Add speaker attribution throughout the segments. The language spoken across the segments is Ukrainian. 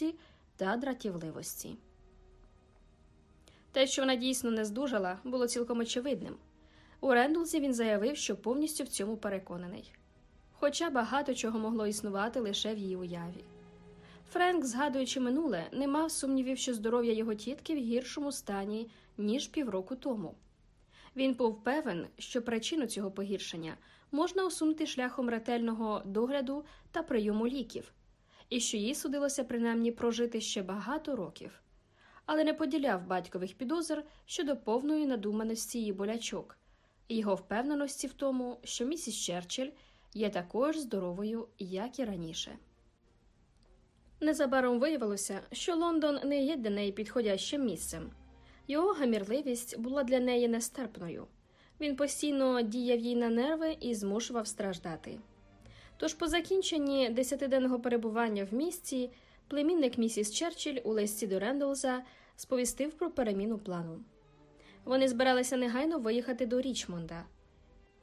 Speaker 1: заздрісті та дратівливості. Те, що вона дійсно не здужала, було цілком очевидним. У Рендлзі він заявив, що повністю в цьому переконаний, хоча багато чого могло існувати лише в її уяві. Френк, згадуючи минуле, не мав сумнівів, що здоров'я його тітки в гіршому стані, ніж півроку тому. Він був певен, що причину цього погіршення можна усунути шляхом ретельного догляду та прийому ліків, і що їй судилося принаймні прожити ще багато років, але не поділяв батькових підозр щодо повної надуманості її болячок і його впевненості в тому, що місіс Черчилль є також здоровою, як і раніше. Незабаром виявилося, що Лондон не є для неї підходящим місцем. Його гамірливість була для неї нестерпною. Він постійно діяв їй на нерви і змушував страждати. Тож, по закінченні десятиденного перебування в місті, племінник місіс Черчилль у листі до Рендолза сповістив про переміну плану. Вони збиралися негайно виїхати до Річмонда.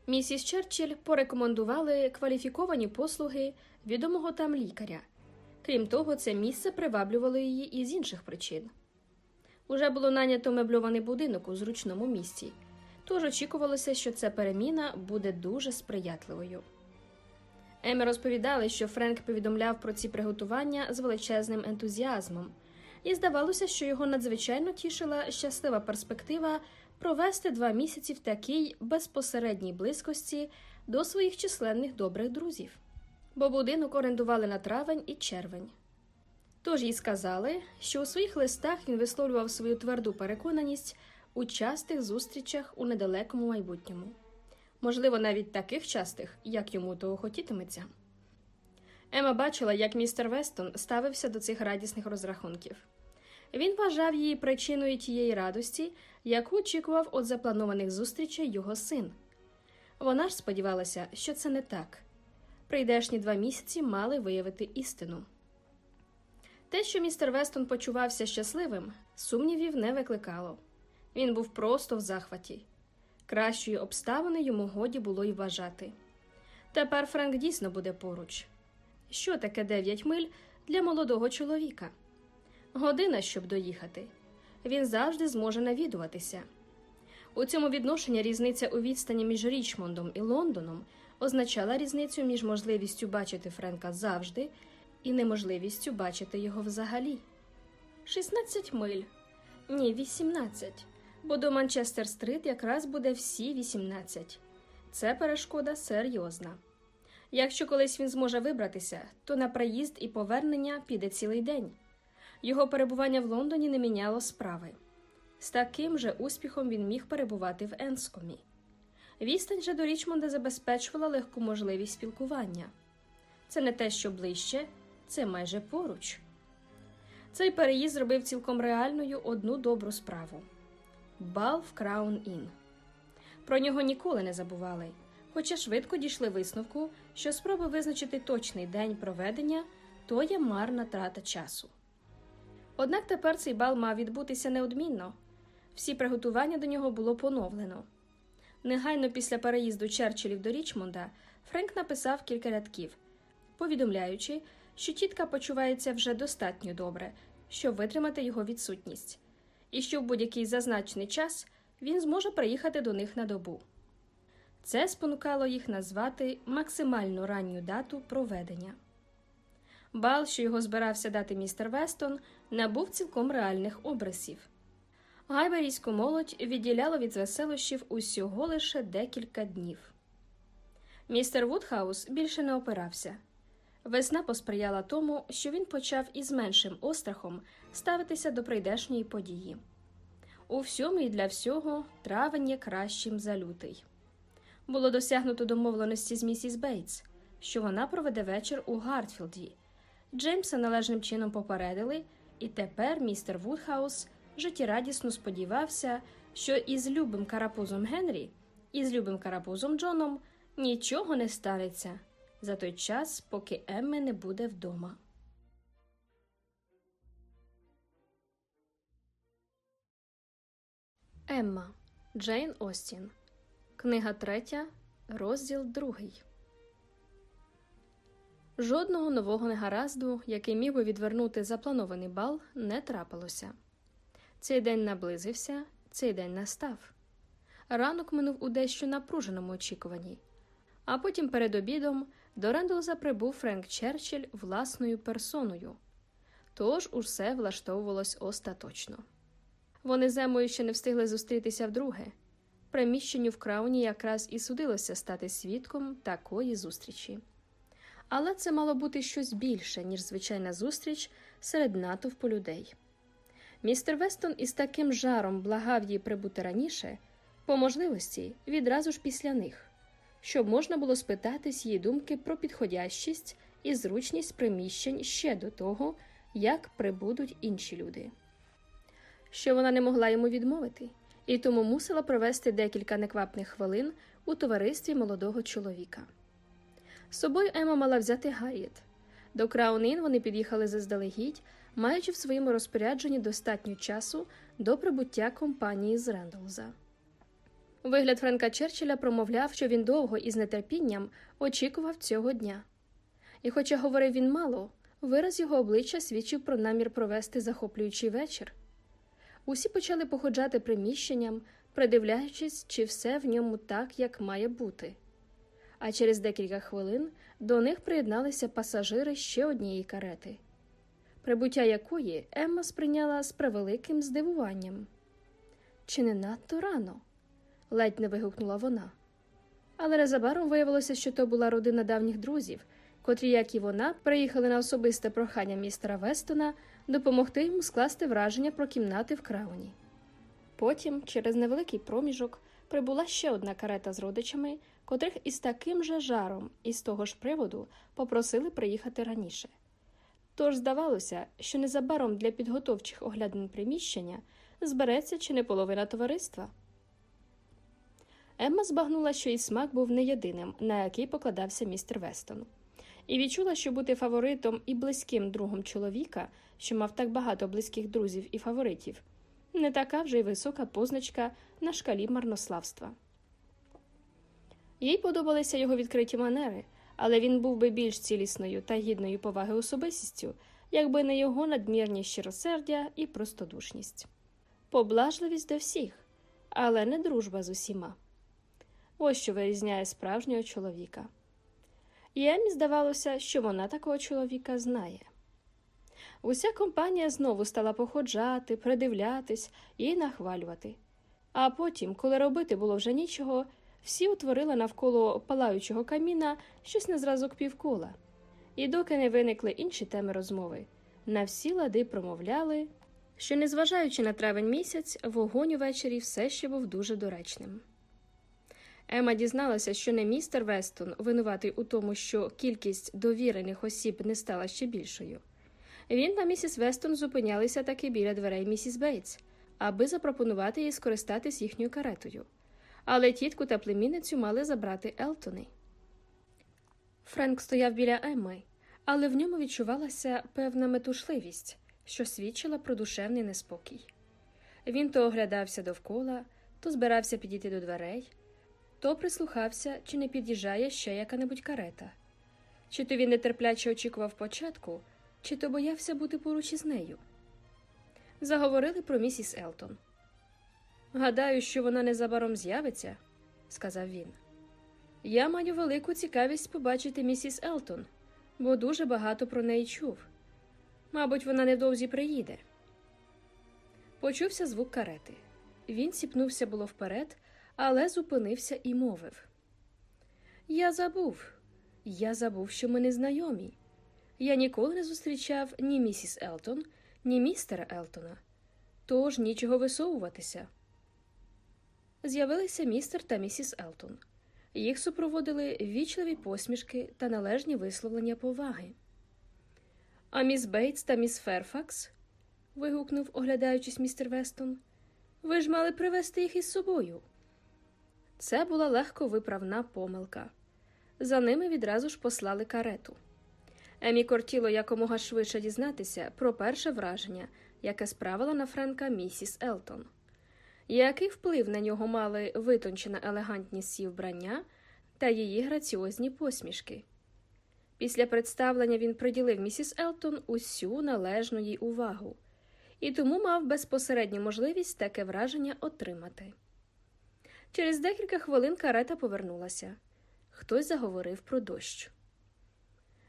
Speaker 1: Місіс Черчилль порекомендували кваліфіковані послуги відомого там лікаря. Крім того, це місце приваблювало її і з інших причин. Уже було нанято мебльований будинок у зручному місці, тож очікувалося, що ця переміна буде дуже сприятливою. Еми розповідали, що Френк повідомляв про ці приготування з величезним ентузіазмом, і здавалося, що його надзвичайно тішила щаслива перспектива провести два місяці в такій безпосередній близькості до своїх численних добрих друзів, бо будинок орендували на травень і червень. Тож їй сказали, що у своїх листах він висловлював свою тверду переконаність у частих зустрічах у недалекому майбутньому, можливо, навіть таких частих, як йому того хотітиметься. Ема бачила, як містер Вестон ставився до цих радісних розрахунків. Він вважав її причиною тієї радості, яку очікував від запланованих зустрічей його син. Вона ж сподівалася, що це не так. Прийдешні два місяці мали виявити істину. Те, що містер Вестон почувався щасливим, сумнівів не викликало. Він був просто в захваті. Кращої обставини йому годі було й вважати. Тепер Френк дійсно буде поруч. Що таке дев'ять миль для молодого чоловіка? Година, щоб доїхати. Він завжди зможе навідуватися. У цьому відношенні різниця у відстані між Річмондом і Лондоном означала різницю між можливістю бачити Френка завжди і неможливістю бачити його взагалі. 16 миль. Ні, 18. Бо до Манчестер Стрит якраз буде всі 18. Це перешкода серйозна. Якщо колись він зможе вибратися, то на приїзд і повернення піде цілий день. Його перебування в Лондоні не міняло справи. З таким же успіхом він міг перебувати в Енскомі. Відстань же до Річмонда забезпечувала легку можливість спілкування. Це не те, що ближче, це майже поруч. Цей переїзд зробив цілком реальною одну добру справу бал в Краун Ін. Про нього ніколи не забували, хоча швидко дійшли висновку, що спроби визначити точний день проведення то є марна трата часу. Однак тепер цей бал мав відбутися неодмінно всі приготування до нього було поновлено. Негайно після переїзду Черчиллів до Річмонда Френк написав кілька рядків, повідомляючи, що тітка почувається вже достатньо добре, щоб витримати його відсутність, і що в будь-який зазначений час він зможе приїхати до них на добу. Це спонукало їх назвати максимально ранню дату проведення. Бал, що його збирався дати містер Вестон, набув цілком реальних образів. Гайберійську молодь відділяло від веселощів усього лише декілька днів. Містер Вудхаус більше не опирався. Весна посприяла тому, що він почав із меншим острахом ставитися до прийдешньої події. У всьому і для всього травень є кращим за лютий. Було досягнуто домовленості з місіс Бейтс, що вона проведе вечір у Гартфілді. Джеймса належним чином попередили, і тепер містер Вудхаус життєрадісно сподівався, що із любим карапузом Генрі і з любим карапузом Джоном нічого не станеться за той час, поки Емми не буде вдома. Емма Джейн Остін. Книга третя, розділ другий. Жодного нового негаразду, який міг би відвернути запланований бал, не трапилося. Цей день наблизився, цей день настав. Ранок минув у дещо напруженому очікуванні, а потім перед обідом до Рендолза прибув Френк Черчилль власною персоною. Тож усе влаштовувалось остаточно. Вони з Емою ще не встигли зустрітися вдруге. Приміщенню в крауні якраз і судилося стати свідком такої зустрічі. Але це мало бути щось більше, ніж звичайна зустріч серед натовпу людей. Містер Вестон із таким жаром благав їй прибути раніше, по можливості відразу ж після них, щоб можна було спитатись її думки про підходящість і зручність приміщень ще до того, як прибудуть інші люди. Що вона не могла йому відмовити, і тому мусила провести декілька неквапних хвилин у товаристві молодого чоловіка. З собою Ема мала взяти Гарріет. До Краун-Ін вони під'їхали заздалегідь, маючи в своєму розпорядженні достатньо часу до прибуття компанії з Рендолза. Вигляд Френка Черчилля промовляв, що він довго і з нетерпінням очікував цього дня. І, хоча говорив він мало, вираз його обличчя свідчив про намір провести захоплюючий вечір. Усі почали походжати приміщенням, придивляючись, чи все в ньому так, як має бути. А через декілька хвилин до них приєдналися пасажири ще однієї карети, прибуття якої Емма сприйняла з превеликим здивуванням. Чи не надто рано? Ледь не вигукнула вона. Але незабаром виявилося, що то була родина давніх друзів, котрі, як і вона, приїхали на особисте прохання містера Вестона допомогти йому скласти враження про кімнати в крауні. Потім, через невеликий проміжок, прибула ще одна карета з родичами, котрих із таким же жаром і з того ж приводу попросили приїхати раніше. Тож здавалося, що незабаром для підготовчих оглядин приміщення збереться чи не половина товариства. Емма збагнула, що і смак був не єдиним, на який покладався містер Вестон, і відчула, що бути фаворитом і близьким другом чоловіка, що мав так багато близьких друзів і фаворитів, не така вже й висока позначка на шкалі марнославства. Їй подобалися його відкриті манери, але він був би більш цілісною та гідною поваги особистістю, якби не його надмірні щиросердя і простодушність. Поблажливість до всіх, але не дружба з усіма. Ось що вирізняє справжнього чоловіка. І Емі здавалося, що вона такого чоловіка знає. Уся компанія знову стала походжати, придивлятись і нахвалювати. А потім, коли робити було вже нічого, всі утворили навколо палаючого каміна щось на зразок півкола, і доки не виникли інші теми розмови, на всі лади промовляли, що, незважаючи на травень місяць, вогонь увечері все ще був дуже доречним. Ема дізналася, що не містер Вестон винуватий у тому, що кількість довірених осіб не стала ще більшою. Він та місіс Вестон зупинялися таки біля дверей місіс Бейтс, аби запропонувати їй скористатись їхньою каретою. Але тітку та племінницю мали забрати Елтони. Френк стояв біля Емми, але в ньому відчувалася певна метушливість, що свідчила про душевний неспокій. Він то оглядався довкола, то збирався підійти до дверей то прислухався, чи не під'їжджає ще яка-небудь карета, чи то він нетерпляче очікував початку, чи то боявся бути поруч із нею. Заговорили про місіс Елтон. Гадаю, що вона незабаром з'явиться, сказав він. Я маю велику цікавість побачити місіс Елтон, бо дуже багато про неї чув. Мабуть, вона невдовзі приїде. Почувся звук карети. Він сіпнувся було вперед, але зупинився і мовив Я забув, я забув, що ми не знайомі. Я ніколи не зустрічав ні місіс Елтон, ні містера Елтона, тож нічого висовуватися. З'явилися містер та місіс Елтон. Їх супроводили вічливі посмішки та належні висловлення поваги. А міс Бейтс та міс Ферфакс. вигукнув, оглядаючись містер Вестон. Ви ж мали привезти їх із собою. Це була легко виправна помилка. За ними відразу ж послали карету. Емі кортіло якомога швидше дізнатися про перше враження, яке справила на Френка місіс Елтон. Який вплив на нього мали витончена елегантність її вбрання та її граціозні посмішки? Після представлення він приділив місіс Елтон усю належну їй увагу, і тому мав безпосередню можливість таке враження отримати. Через декілька хвилин карета повернулася. Хтось заговорив про дощ.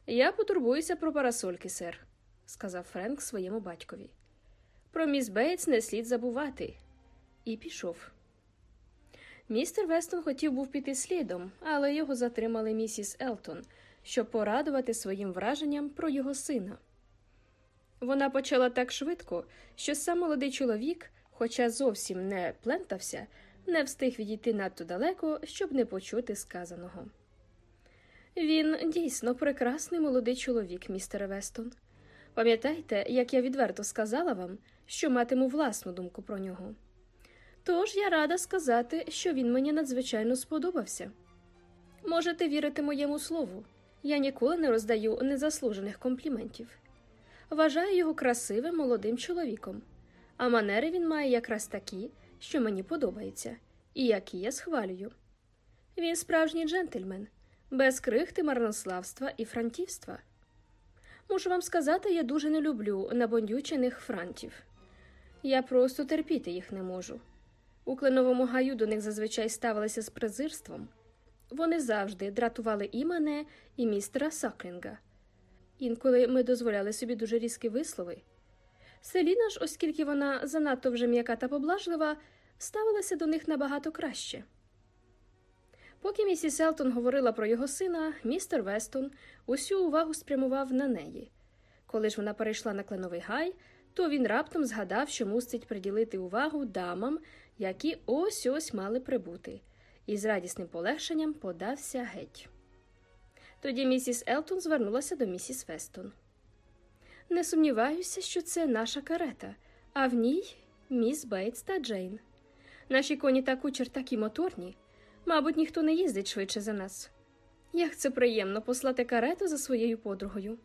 Speaker 1: Я потурбуюся про парасольки, сер, сказав Френк своєму батькові. Про міс Бейтс не слід забувати. І пішов. Містер Вестон хотів був піти слідом, але його затримали місіс Елтон, щоб порадувати своїм враженням про його сина. Вона почала так швидко, що сам молодий чоловік, хоча зовсім не плентався, не встиг відійти надто далеко, щоб не почути сказаного. Він дійсно прекрасний молодий чоловік, містере Вестон. Пам'ятаєте, як я відверто сказала вам, що матиму власну думку про нього. Тож я рада сказати, що він мені надзвичайно сподобався. Можете вірити моєму слову, я ніколи не роздаю незаслужених компліментів. Вважаю його красивим молодим чоловіком, а манери він має якраз такі, що мені подобаються, і які я схвалюю. Він справжній джентльмен, без крихти марнославства і франтівства. Мушу вам сказати, я дуже не люблю набондючених франтів. Я просто терпіти їх не можу. У кленовому гаю до них зазвичай ставилися з презирством. Вони завжди дратували і мене, і містера Саклінга. Інколи ми дозволяли собі дуже різкі вислови. Селіна ж, оскільки вона занадто вже м'яка та поблажлива, ставилася до них набагато краще. Поки місіс Елтон говорила про його сина, містер Вестон усю увагу спрямував на неї. Коли ж вона перейшла на кленовий гай, то він раптом згадав, що мусить приділити увагу дамам, які ось ось мали прибути, і з радісним полегшенням подався геть. Тоді місіс Елтон звернулася до місіс Вестон. Не сумніваюся, що це наша карета, а в ній міс Бейтс та Джейн. Наші коні та кучер такі моторні. Мабуть, ніхто не їздить швидше за нас. Як це приємно послати карету за своєю подругою.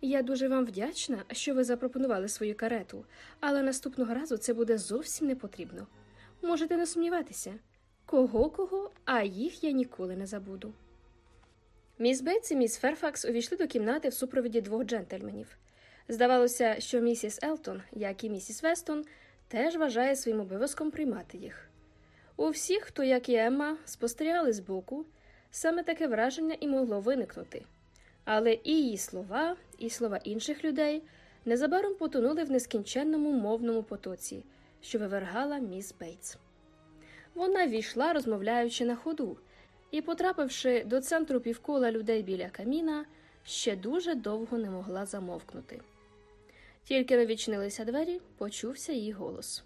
Speaker 1: Я дуже вам вдячна, що ви запропонували свою карету, але наступного разу це буде зовсім не потрібно. Можете не сумніватися, кого кого, а їх я ніколи не забуду. Міс Бейтс і міс Ферфакс увійшли до кімнати в супроводі двох джентльменів. Здавалося, що місіс Елтон, як і місіс Вестон, теж вважає своїм обов'язком приймати їх. У всіх, хто, як і Емма, спостерігали збоку, саме таке враження і могло виникнути. Але і її слова, і слова інших людей незабаром потонули в нескінченному мовному потоці, що вивергала міс Бейтс. Вона війшла, розмовляючи на ходу, і, потрапивши до центру півкола людей біля каміна, ще дуже довго не могла замовкнути. Тільки не відчинилися двері, почувся її голос.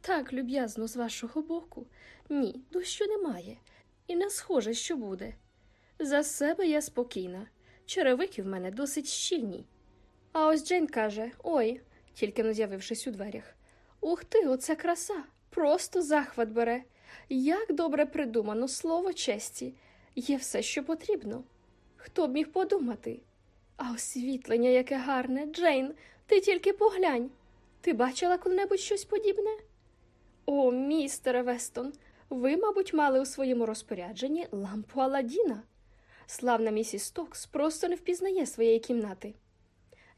Speaker 1: Так, люб'язно, з вашого боку. Ні, дощу немає, і не схоже, що буде. За себе я спокійна. Черевики в мене досить щільні. А ось Джейн каже Ой, тільки не з'явившись у дверях. Ух ти, оце краса! Просто захват бере. Як добре придумано слово честі, є все, що потрібно. Хто б міг подумати? А освітлення яке гарне, Джейн, ти тільки поглянь. Ти бачила коли-небудь щось подібне? О, містере Вестон, ви, мабуть, мали у своєму розпорядженні лампу Аладдіна. Славна місіс Стокс просто не впізнає своєї кімнати.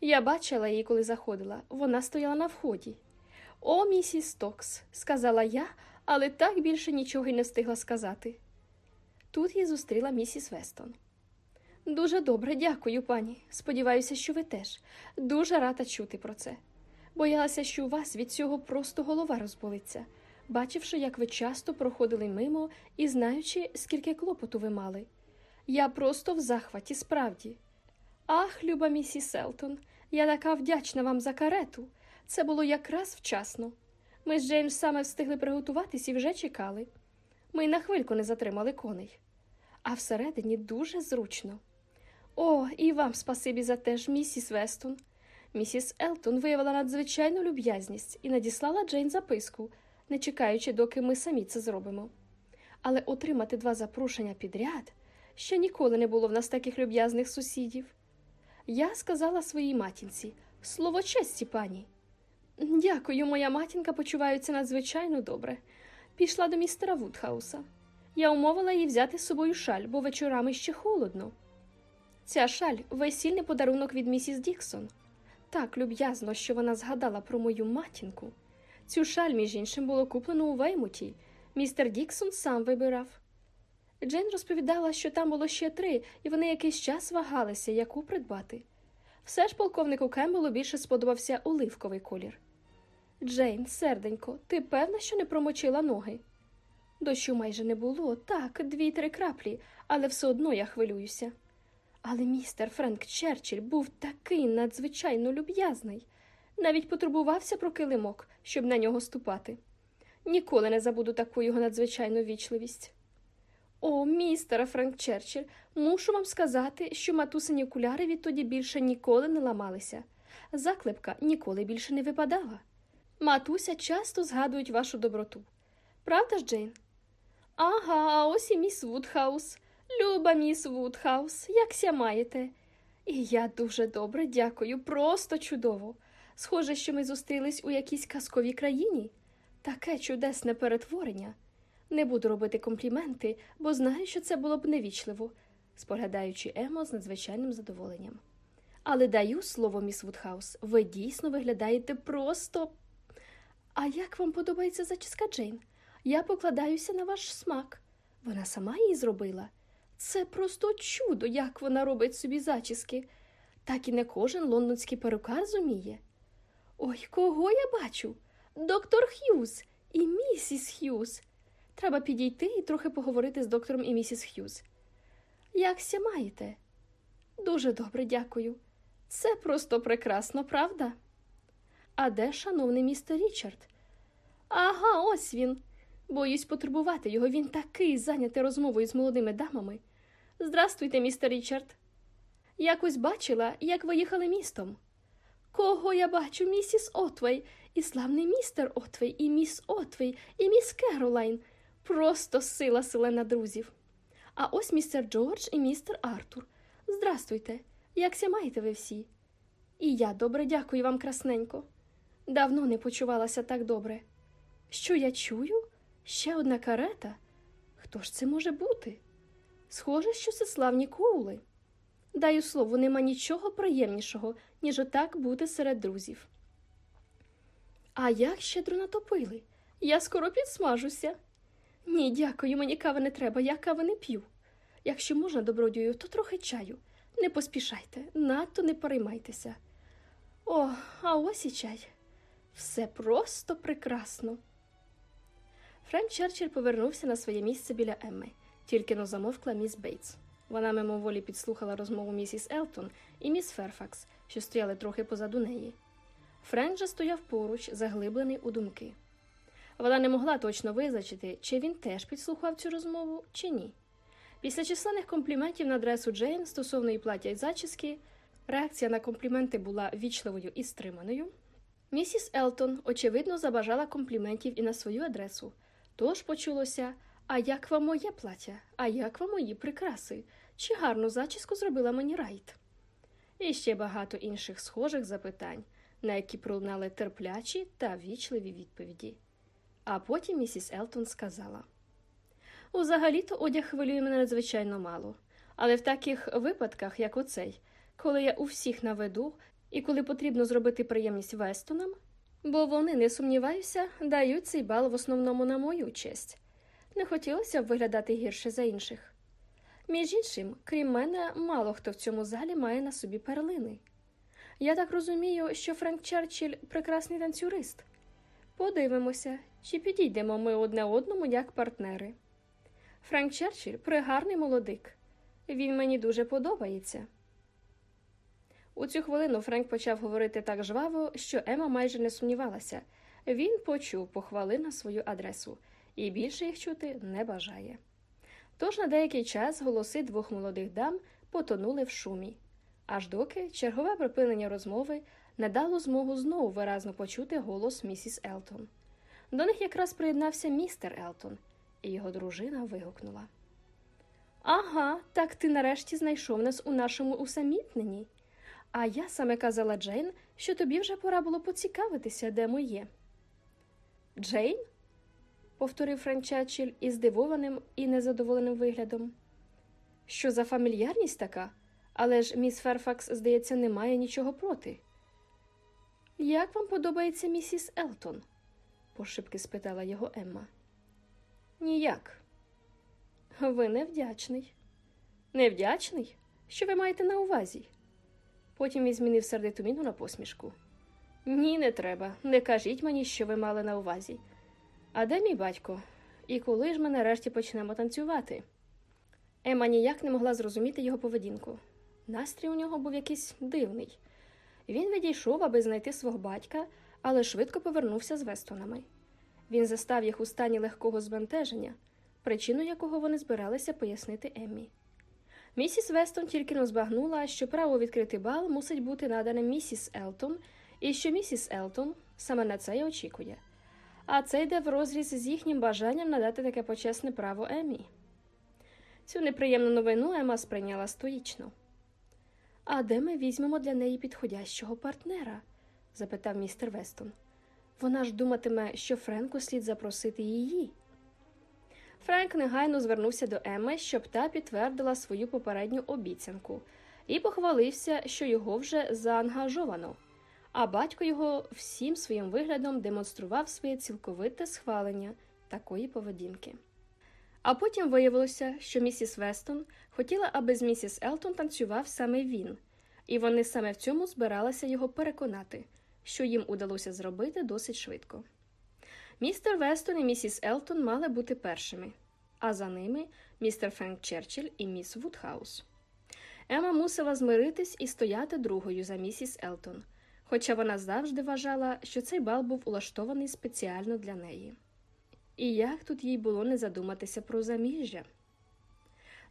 Speaker 1: Я бачила її, коли заходила, вона стояла на вході. О, місіс Стокс, сказала я, але так більше нічого й не встигла сказати. Тут її зустріла місіс Вестон. Дуже добре, дякую, пані. Сподіваюся, що ви теж. Дуже рада чути про це. Боялася, що у вас від цього просто голова розболиться, бачивши, як ви часто проходили мимо і знаючи, скільки клопоту ви мали. Я просто в захваті, справді. Ах, люба місіс Селтон, я така вдячна вам за карету. Це було якраз вчасно. Ми з Джеймс саме встигли приготуватись і вже чекали. Ми на хвильку не затримали коней. А всередині дуже зручно. О, і вам спасибі за те ж, місіс Вестон. Місіс Елтон виявила надзвичайну люб'язність і надіслала Джейн записку, не чекаючи, доки ми самі це зробимо. Але отримати два запрошення підряд ще ніколи не було в нас таких люб'язних сусідів. Я сказала своїй матінці слово честі, пані. Дякую, моя матінка почувається надзвичайно добре. Пішла до містера Вудхауса. Я умовила її взяти з собою шаль, бо вечорами ще холодно. Ця шаль весільний подарунок від місіс Діксон. Так люб'язно, що вона згадала про мою матінку. Цю шаль, між іншим, було куплено у Веймуті. Містер Діксон сам вибирав. Джейн розповідала, що там було ще три, і вони якийсь час вагалися, яку придбати. Все ж полковнику Кембелу більше сподобався оливковий колір. Джейн, серденько, ти певна, що не промочила ноги? Дощу майже не було, так, дві-три краплі, але все одно я хвилююся. Але містер Френк Черчилль був такий надзвичайно люб'язний, навіть потурбувався про килимок, щоб на нього ступати. Ніколи не забуду таку його надзвичайну вічливість. О, містере Френк Черчилль, мушу вам сказати, що матусині окуляри відтоді більше ніколи не ламалися. Заклепка ніколи більше не випадала. Матуся часто згадують вашу доброту. Правда ж, Джейн? Ага, а ось і міс Вудхаус. Люба міс Вудхаус, як ся маєте? І я дуже добре дякую, просто чудово. Схоже, що ми зустрілись у якійсь казковій країні. Таке чудесне перетворення. Не буду робити компліменти, бо знаю, що це було б невічливо, споглядаючи Ему з надзвичайним задоволенням. Але даю слово, міс Вудхаус, ви дійсно виглядаєте просто. А як вам подобається зачіска Джейн? Я покладаюся на ваш смак. Вона сама її зробила. Це просто чудо, як вона робить собі зачіски. Так іще не кожен лондонський перукар зуміє. Ой, кого я бачу? Доктор Х'юз і місіс Х'юз. Треба підійти і трохи поговорити з доктором і місіс Х'юз. Якся маєте? Дуже добре, дякую. Це просто прекрасно, правда? А де, шановний містер Річард? Ага, ось він. Боюсь потурбувати його. Він такий зайнятий розмовою з молодими дамами. Здрастуйте, містер Річард. Якось бачила, як ви їхали містом. Кого я бачу, місіс Отвей, і славний містер Отвей, і міс Отвей, і міс Керолайн. Просто сила селена друзів. А ось містер Джордж і містер Артур. Здрастуйте, якся маєте ви всі? І я добре дякую вам, красненько. Давно не почувалася так добре. Що я чую? Ще одна карета? Хто ж це може бути? Схоже, що це славні коули. Даю слово, нема нічого приємнішого, ніж отак бути серед друзів. А як щедро натопили? Я скоро підсмажуся. Ні, дякую, мені кави не треба, я кави не п'ю. Якщо можна, добродію, то трохи чаю. Не поспішайте, надто не переймайтеся. О, а ось і чай. Все просто прекрасно. Френк Черчилль повернувся на своє місце біля Емми, тільки-но замовкла міс Бейтс. Вона мимоволі підслухала розмову місіс Елтон і міс Ферфакс, що стояли трохи позаду неї. Френк же стояв поруч, заглиблений у думки. Вона не могла точно визначити, чи він теж підслухав цю розмову, чи ні. Після численних компліментів на адресу Джейн стосовно її плаття й зачіски, реакція на компліменти була вічливою і стриманою. Місіс Елтон, очевидно, забажала компліментів і на свою адресу. Тож почулося А як вам моє плаття? А як вам мої прикраси? Чи гарну зачіску зробила мені Райт? І ще багато інших схожих запитань, на які пролунали терплячі та вічливі відповіді. А потім місіс Елтон сказала: Узагалі-то одяг хвилює мене надзвичайно мало, але в таких випадках, як оцей, коли я у всіх на виду і коли потрібно зробити приємність Вестонам, бо вони, не сумніваюся, дають цей бал в основному на мою честь. Не хотілося б виглядати гірше за інших. Між іншим, крім мене, мало хто в цьому залі має на собі перлини. Я так розумію, що Френк Черчилль прекрасний танцюрист. Подивимося, чи підійдемо ми одне одному як партнери. Френк Черчилль пригарний молодик. Він мені дуже подобається. У цю хвилину Френк почав говорити так жваво, що Ема майже не сумнівалася. Він почув похвали на свою адресу і більше їх чути не бажає. Тож на деякий час голоси двох молодих дам потонули в шумі, аж доки чергове припинення розмови не дало змогу знову виразно почути голос місіс Елтон. До них якраз приєднався містер Елтон, і його дружина вигукнула. Ага, так ти нарешті знайшов нас у нашому усамітненні. А я саме казала Джейн, що тобі вже пора було поцікавитися, де ми є. Джейн? повторив Франчачіль із здивованим і незадоволеним виглядом. Що за фамільярність така? Але ж міс Ферфакс, здається, не має нічого проти. Як вам подобається місіс Елтон? пошепки спитала його Емма. Ніяк. Ви невдячний. Невдячний? Що ви маєте на увазі? Потім він змінив сердиту міну на посмішку. Ні, не треба. Не кажіть мені, що ви мали на увазі. А де мій батько? І коли ж ми нарешті почнемо танцювати? Ема ніяк не могла зрозуміти його поведінку. Настрій у нього був якийсь дивний. Він відійшов, аби знайти свого батька, але швидко повернувся з Вестонами. Він застав їх у стані легкого збентеження, причину якого вони збиралися пояснити Еммі. Місіс Вестон тільки но збагнула, що право відкрити бал мусить бути надане місіс Елтон, і що місіс Елтон саме на це й очікує. А це йде в розріз з їхнім бажанням надати таке почесне право Еммі. Цю неприємну новину Ема сприйняла стоїчно. А де ми візьмемо для неї підходящого партнера? запитав містер Вестон. Вона ж думатиме, що Френку слід запросити її. Френк негайно звернувся до Еми, щоб та підтвердила свою попередню обіцянку, і похвалився, що його вже заангажовано, а батько його всім своїм виглядом демонстрував своє цілковите схвалення такої поведінки. А потім виявилося, що місіс Вестон хотіла, аби з місіс Елтон танцював саме він, і вони саме в цьому збиралися його переконати, що їм удалося зробити досить швидко. Містер Вестон і місіс Елтон мали бути першими, а за ними містер Френк Черчилль і міс Вудхаус. Ема мусила змиритись і стояти другою за місіс Елтон, хоча вона завжди вважала, що цей бал був улаштований спеціально для неї. І як тут їй було не задуматися про заміжжя?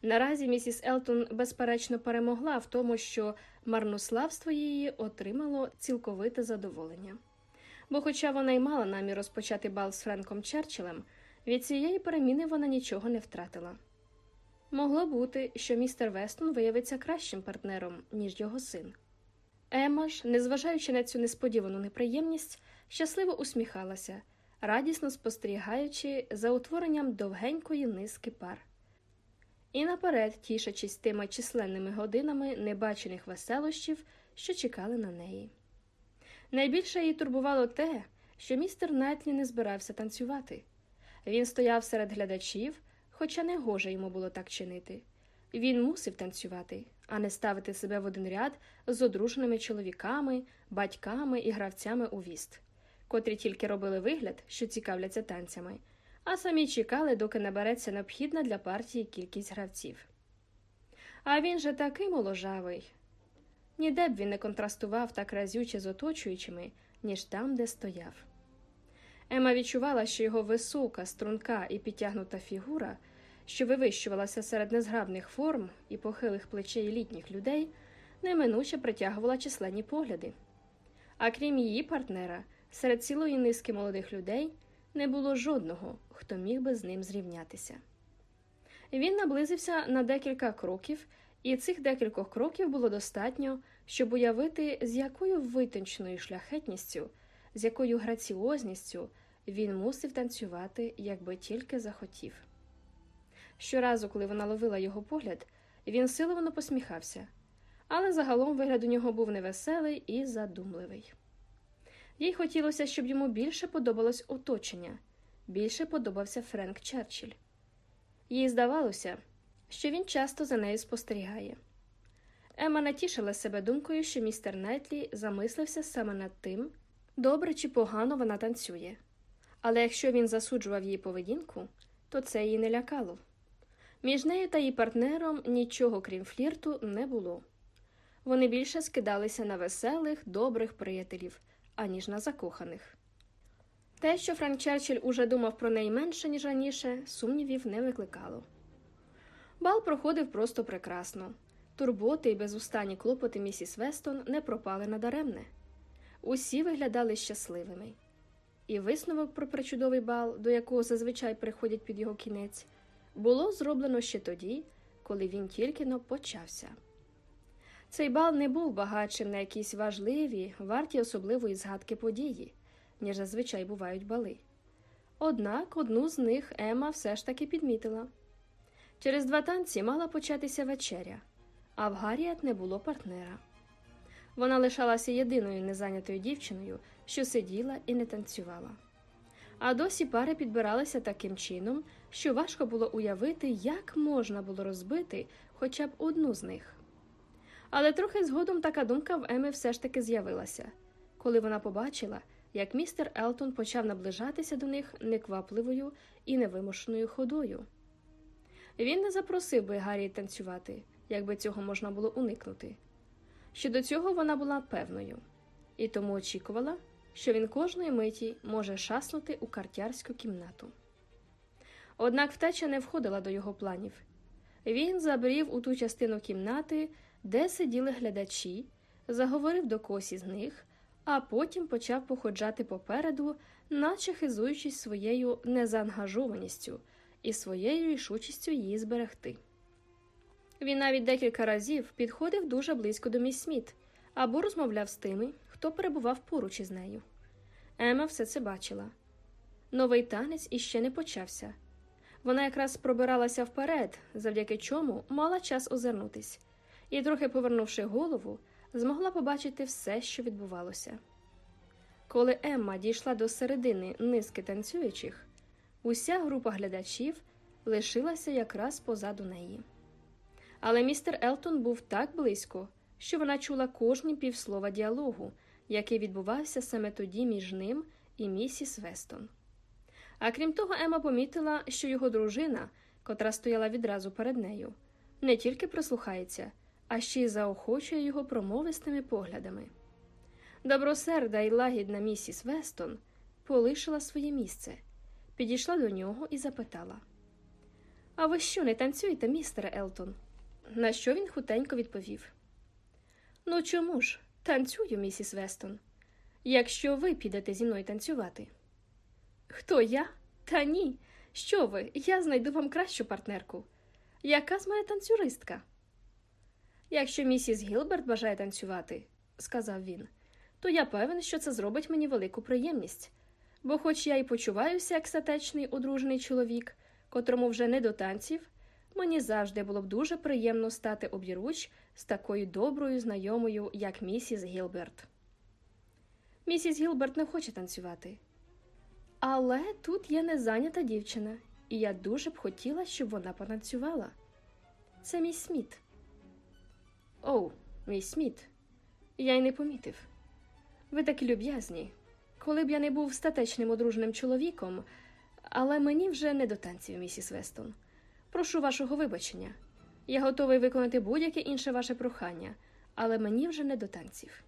Speaker 1: Наразі місіс Елтон безперечно перемогла в тому, що марнославство її отримало цілковите задоволення. Бо, хоча вона й мала намір розпочати бал з Френком Черчиллем, від цієї переміни вона нічого не втратила. Могло бути, що містер Вестон виявиться кращим партнером, ніж його син. Ема ж, незважаючи на цю несподівану неприємність, щасливо усміхалася, радісно спостерігаючи за утворенням довгенької низки пар. І наперед тішачись тими численними годинами небачених веселощів, що чекали на неї. Найбільше її турбувало те, що містер Найтлі не збирався танцювати. Він стояв серед глядачів, хоча не гоже йому було так чинити. Він мусив танцювати, а не ставити себе в один ряд з одруженими чоловіками, батьками і гравцями у віст, котрі тільки робили вигляд, що цікавляться танцями, а самі чекали, доки набереться необхідна для партії кількість гравців. А він же такий моложавий. Ніде б він не контрастував так разюче з оточуючими, ніж там, де стояв. Ема відчувала, що його висока, струнка і підтягнута фігура, що вивищувалася серед незграбних форм і похилих плечей літніх людей, неминуче притягувала численні погляди. А крім її партнера, серед цілої низки молодих людей не було жодного, хто міг би з ним зрівнятися. Він наблизився на декілька кроків, і цих декількох кроків було достатньо, щоб уявити, з якою витонченою шляхетністю, з якою граціозністю він мусив танцювати, якби тільки захотів. Щоразу, коли вона ловила його погляд, він силовано посміхався, але загалом вигляд у нього був невеселий і задумливий. Їй хотілося, щоб йому більше подобалось оточення, більше подобався Френк Черчилль. Їй здавалося, що він часто за нею спостерігає. Ема натішила себе думкою, що містер Найтлі замислився саме над тим, добре чи погано вона танцює. Але якщо він засуджував її поведінку, то це її не лякало. Між нею та її партнером нічого крім флірту не було. Вони більше скидалися на веселих, добрих приятелів, аніж на закоханих. Те, що Франк Черчилль уже думав про неї менше, ніж раніше, сумнівів не викликало. Бал проходив просто прекрасно. Турботи і безустанні клопоти місіс Вестон не пропали надаремне. Усі виглядали щасливими. І висновок про причудовий бал, до якого зазвичай приходять під його кінець, було зроблено ще тоді, коли він тільки но почався. Цей бал не був багатшим на якісь важливі, варті особливої згадки події, ніж зазвичай бувають бали. Однак одну з них Ема все ж таки підмітила. Через два танці мала початися вечеря, а в Гарріет не було партнера. Вона лишалася єдиною незайнятою дівчиною, що сиділа і не танцювала. А досі пари підбиралися таким чином, що важко було уявити, як можна було розбити хоча б одну з них. Але трохи згодом така думка в Еми все ж таки з'явилася, коли вона побачила, як містер Елтон почав наближатися до них неквапливою і невимушеною ходою. Він не запросив би Гаррі танцювати, якби цього можна було уникнути. Щодо цього вона була певною, і тому очікувала, що він кожної миті може шаснути у картярську кімнату. Однак втеча не входила до його планів. Він забрів у ту частину кімнати, де сиділи глядачі, заговорив до косі з них, а потім почав походжати попереду, наче хизуючись своєю незаангажованістю і своєю рішучістю її зберегти. Він навіть декілька разів підходив дуже близько до міс Сміт або розмовляв з тими, хто перебував поруч із нею. Ема все це бачила. Новий танець іще не почався. Вона якраз пробиралася вперед, завдяки чому мала час озирнутись, і, трохи повернувши голову, змогла побачити все, що відбувалося. Коли Емма дійшла до середини низки танцюючих, уся група глядачів лишилася якраз позаду неї. Але містер Елтон був так близько, що вона чула кожні півслова діалогу, який відбувався саме тоді між ним і місіс Вестон. А крім того, Ема помітила, що його дружина, котра стояла відразу перед нею, не тільки прислухається, а ще й заохочує його промовистими поглядами. Добросерда і лагідна місіс Вестон полишила своє місце, підійшла до нього і запитала: А ви що не танцюєте, містере Елтон? На що він хутенько відповів: Ну чому ж? Танцюю, місіс Вестон, якщо ви підете зі мною танцювати. Хто я? Та ні. Що ви? Я знайду вам кращу партнерку. Яка з мене танцюристка? Якщо місіс Гілберт бажає танцювати, сказав він, то я певен, що це зробить мені велику приємність. Бо, хоч я і почуваюся як статечний одружений чоловік, котрому вже не до танців, мені завжди було б дуже приємно стати обіруч з такою доброю знайомою, як місіс Гілберт. Місіс Гілберт не хоче танцювати. Але тут є незайнята дівчина, і я дуже б хотіла, щоб вона потанцювала. Це мій Сміт. Оу, мій Сміт. Я й не помітив. Ви такі люб'язні. Коли б я не був статечним одруженим чоловіком, але мені вже не до танців, місіс Вестон. Прошу вашого вибачення. Я готовий виконати будь-яке інше ваше прохання, але мені вже не до танців.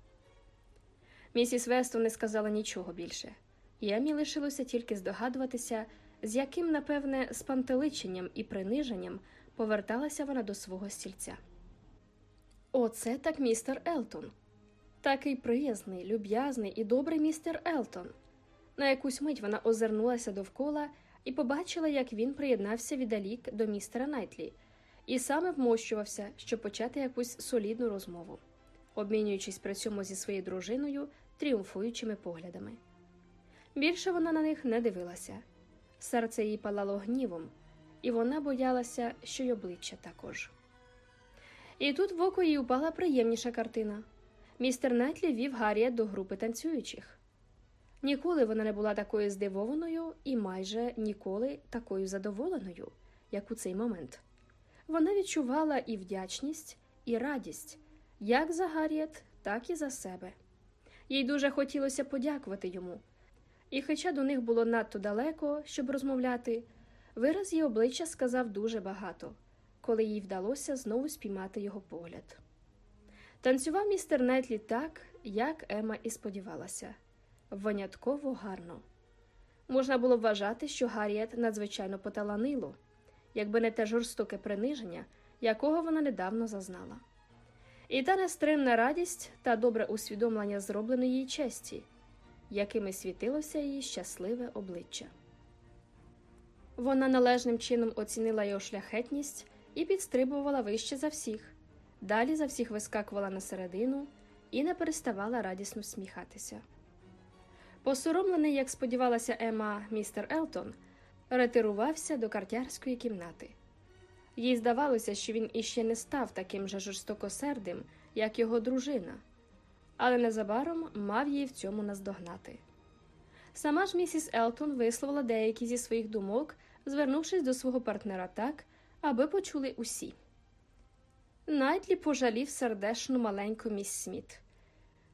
Speaker 1: Місіс Вестон не сказала нічого більше, і Емі лишилося тільки здогадуватися, з яким, напевне, спантеличенням і приниженням поверталася вона до свого стільця. Оце так містер Елтон. Такий приязний, люб'язний і добрий містер Елтон. На якусь мить вона озирнулася довкола і побачила, як він приєднався віддалік до містера Найтлі, і саме вмощувався, щоб почати якусь солідну розмову, обмінюючись при цьому зі своєю дружиною тріумфуючими поглядами. Більше вона на них не дивилася. Серце її палало гнівом, і вона боялася, що й обличчя також. І тут в око їй упала приємніша картина. Містер Найтлі вів Гарріет до групи танцюючих. Ніколи вона не була такою здивованою і майже ніколи такою задоволеною, як у цей момент. Вона відчувала і вдячність, і радість як за Гарріет, так і за себе. Їй дуже хотілося подякувати йому. І, хоча до них було надто далеко, щоб розмовляти, вираз її обличчя сказав дуже багато, коли їй вдалося знову спіймати його погляд. Танцював містер Найтлі так, як Ема і сподівалася винятково гарно. Можна було вважати, що Гарріет надзвичайно поталанило, якби не те жорстоке приниження, якого вона недавно зазнала. І та нестримна радість та добре усвідомлення зробленої їй честі, якими світилося її щасливе обличчя. Вона належним чином оцінила його шляхетність і підстрибувала вище за всіх, далі за всіх вискакувала на середину і не переставала радісно сміхатися. Посоромлений, як сподівалася Ема, містер Елтон, ретирувався до картярської кімнати. Їй здавалося, що він іще не став таким же жорстокосердим, як його дружина, але незабаром мав її в цьому наздогнати. Сама ж місіс Елтон висловила деякі зі своїх думок, звернувшись до свого партнера так, аби почули усі. Найтлі пожалів сердешну маленьку міс Сміт.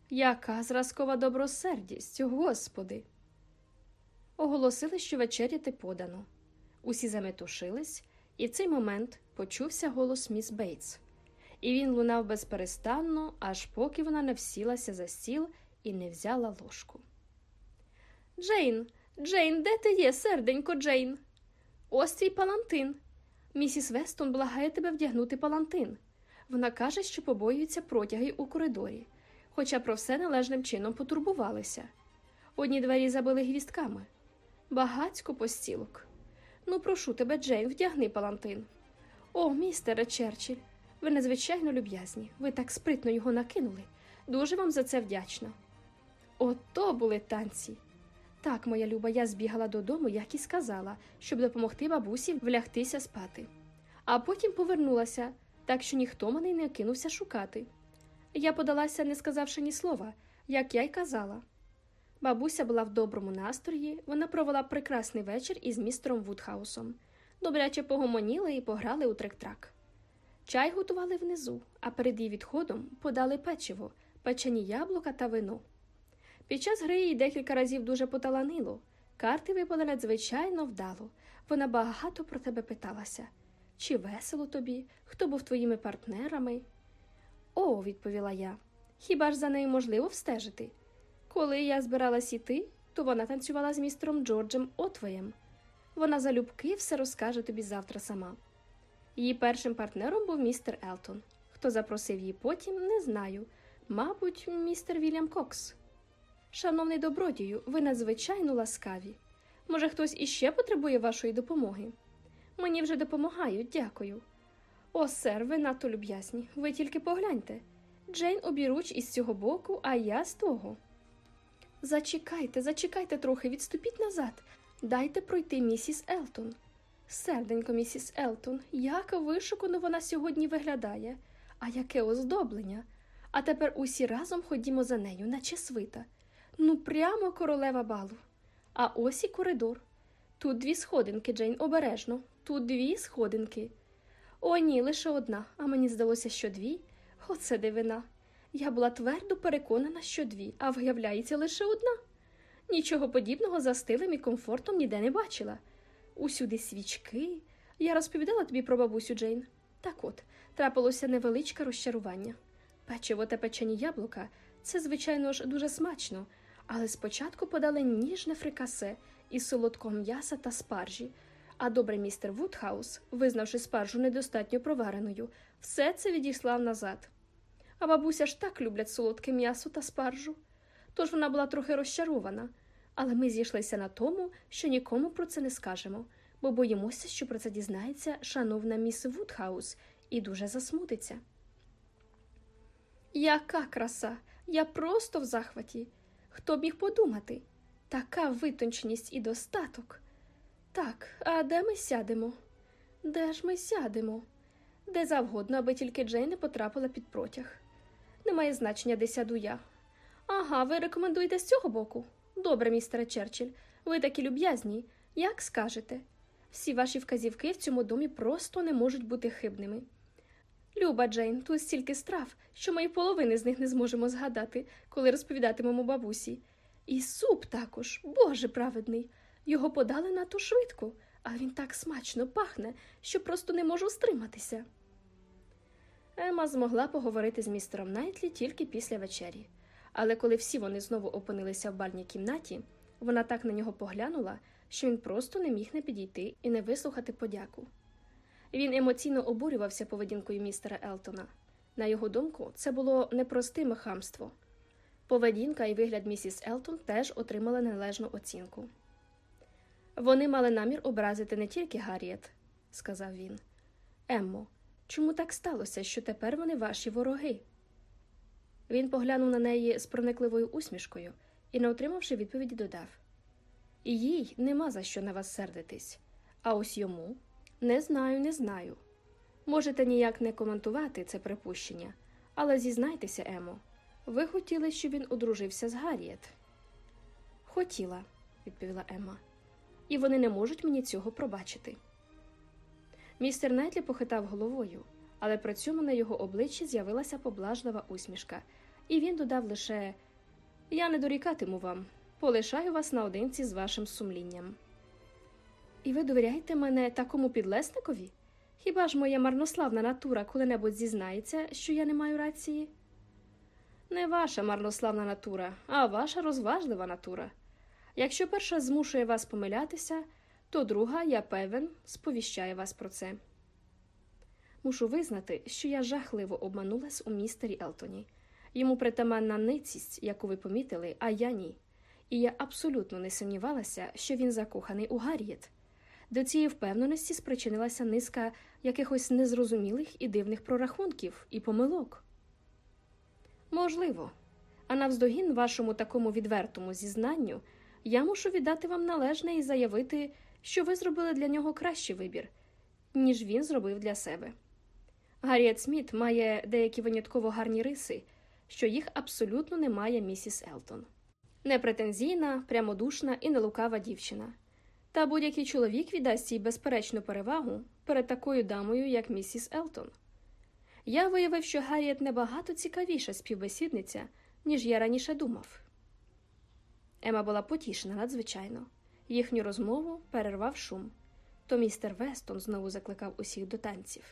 Speaker 1: Яка зразкова добросердість, господи. Оголосили, що вечеряти подано. Усі заметушились, і в цей момент почувся голос міс Бейтс. І він лунав безперестанно, аж поки вона не всілася за стіл і не взяла ложку. Джейн, Джейн, де ти є, серденько, Джейн? Ось твій палантин. Місіс Вестон благає тебе вдягнути палантин. Вона каже, що побоюється протяги у коридорі, хоча про все належним чином потурбувалися. Одні двері забили гвістками. Багацько постілок. Ну, прошу тебе, Джейн, вдягни палантин. О, містере Черчилль, ви надзвичайно люб'язні. Ви так спритно його накинули. Дуже вам за це вдячна. Ото були танці. Так, моя люба, я збігала додому, як і сказала, щоб допомогти бабусі влягтися спати. А потім повернулася, так що ніхто мене не кинувся шукати. Я подалася, не сказавши ні слова, як я й казала. Бабуся була в доброму настрої, вона провела прекрасний вечір із містером Вудхаусом. Добряче погомоніли і пограли у трик-трак. Чай готували внизу, а перед її відходом подали печиво, печені яблука та вино. Під час гри їй декілька разів дуже поталанило. Карти випали надзвичайно вдало. Вона багато про тебе питалася. Чи весело тобі? Хто був твоїми партнерами? О, відповіла я. Хіба ж за нею можливо встежити? Коли я збиралась іти, то вона танцювала з містером Джорджем Отвоєм. Вона залюбки все розкаже тобі завтра сама. Її першим партнером був містер Елтон. Хто запросив її потім, не знаю. Мабуть, містер Вільям Кокс. Шановний добродію, ви надзвичайно ласкаві. Може, хтось іще потребує вашої допомоги? Мені вже допомагають, дякую. О, сер, ви надто люб'язні. Ви тільки погляньте. Джейн обіруч із цього боку, а я з того. Зачекайте, зачекайте трохи, відступіть назад. Дайте пройти місіс Елтон. Серденько, місіс Елтон, як вишукано вона сьогодні виглядає, а яке оздоблення. А тепер усі разом ходімо за нею, наче свита. Ну, прямо королева балу. А ось і коридор. Тут дві сходинки, Джейн, обережно. Тут дві сходинки. О, ні, лише одна, а мені здалося, що дві. Оце дивина. Я була твердо переконана, що дві, а виявляється лише одна. Нічого подібного за стилем і комфортом ніде не бачила. Усюди свічки. Я розповідала тобі про бабусю Джейн. Так от, трапилося невеличке розчарування. Печиво та печені яблука це, звичайно ж, дуже смачно, але спочатку подали ніжне фрикасе із солодкого м'яса та спаржі, а добрий містер Вудхаус, визнавши спаржу недостатньо провареною, все це відіслав назад. А бабуся ж так люблять солодке м'ясо та спаржу. Тож вона була трохи розчарована, але ми зійшлися на тому, що нікому про це не скажемо, бо боїмося, що про це дізнається шановна міс Вудхаус і дуже засмутиться. Яка краса! Я просто в захваті. Хто б міг подумати? Така витонченість і достаток. Так, а де ми сядемо? Де ж ми сядемо? Де завгодно, аби тільки Джейн не потрапила під протяг. Немає значення, де сяду я. Ага, ви рекомендуєте з цього боку? Добре, містере Черчилль, ви такі люб'язні, як скажете. Всі ваші вказівки в цьому домі просто не можуть бути хибними. Люба Джейн, тут стільки страв, що ми й половини з них не зможемо згадати, коли розповідатимемо бабусі. І суп також, Боже праведний. Його подали надто швидко, а він так смачно пахне, що просто не можу стриматися. Ема змогла поговорити з містером Найтлі тільки після вечері, але коли всі вони знову опинилися в бальній кімнаті, вона так на нього поглянула, що він просто не міг не підійти і не вислухати подяку. Він емоційно обурювався поведінкою містера Елтона. На його думку, це було непростиме хамство. Поведінка і вигляд місіс Елтон теж отримали належну оцінку. Вони мали намір образити не тільки Гарріет, сказав він. Еммо, чому так сталося, що тепер вони ваші вороги? Він поглянув на неї з проникливою усмішкою і, не отримавши відповіді, додав їй нема за що на вас сердитись, а ось йому не знаю, не знаю. Можете ніяк не коментувати це припущення, але зізнайтеся, Емо, ви хотіли, щоб він одружився з Гарріет? Хотіла, відповіла Емма, і вони не можуть мені цього пробачити. Містер Найтлі похитав головою, але при цьому на його обличчі з'явилася поблажлива усмішка, і він додав лише Я не дорікатиму вам, полишаю вас наодинці з вашим сумлінням. І ви довіряєте мене такому підлесникові? Хіба ж моя марнославна натура коли-небудь зізнається, що я не маю рації? Не ваша марнославна натура, а ваша розважлива натура. Якщо перша змушує вас помилятися, то друга, я певен, сповіщає вас про це. Мушу визнати, що я жахливо обманулась у містері Елтоні. Йому притаманна ницість, яку ви помітили, а я ні. І я абсолютно не сумнівалася, що він закоханий у Гарріет. До цієї впевненості спричинилася низка якихось незрозумілих і дивних прорахунків і помилок. Можливо, а навздогін вашому такому відвертому зізнанню я мушу віддати вам належне і заявити, що ви зробили для нього кращий вибір, ніж він зробив для себе. Гарріет Сміт має деякі винятково гарні риси, що їх абсолютно не має місіс Елтон. Непретензійна, прямодушна і нелукава дівчина. Та будь-який чоловік віддасть їй безперечну перевагу перед такою дамою, як місіс Елтон. Я виявив, що Гарріет набагато цікавіша співбесідниця, ніж я раніше думав. Ема була потішена надзвичайно. Їхню розмову перервав шум. То містер Вестон знову закликав усіх до танців.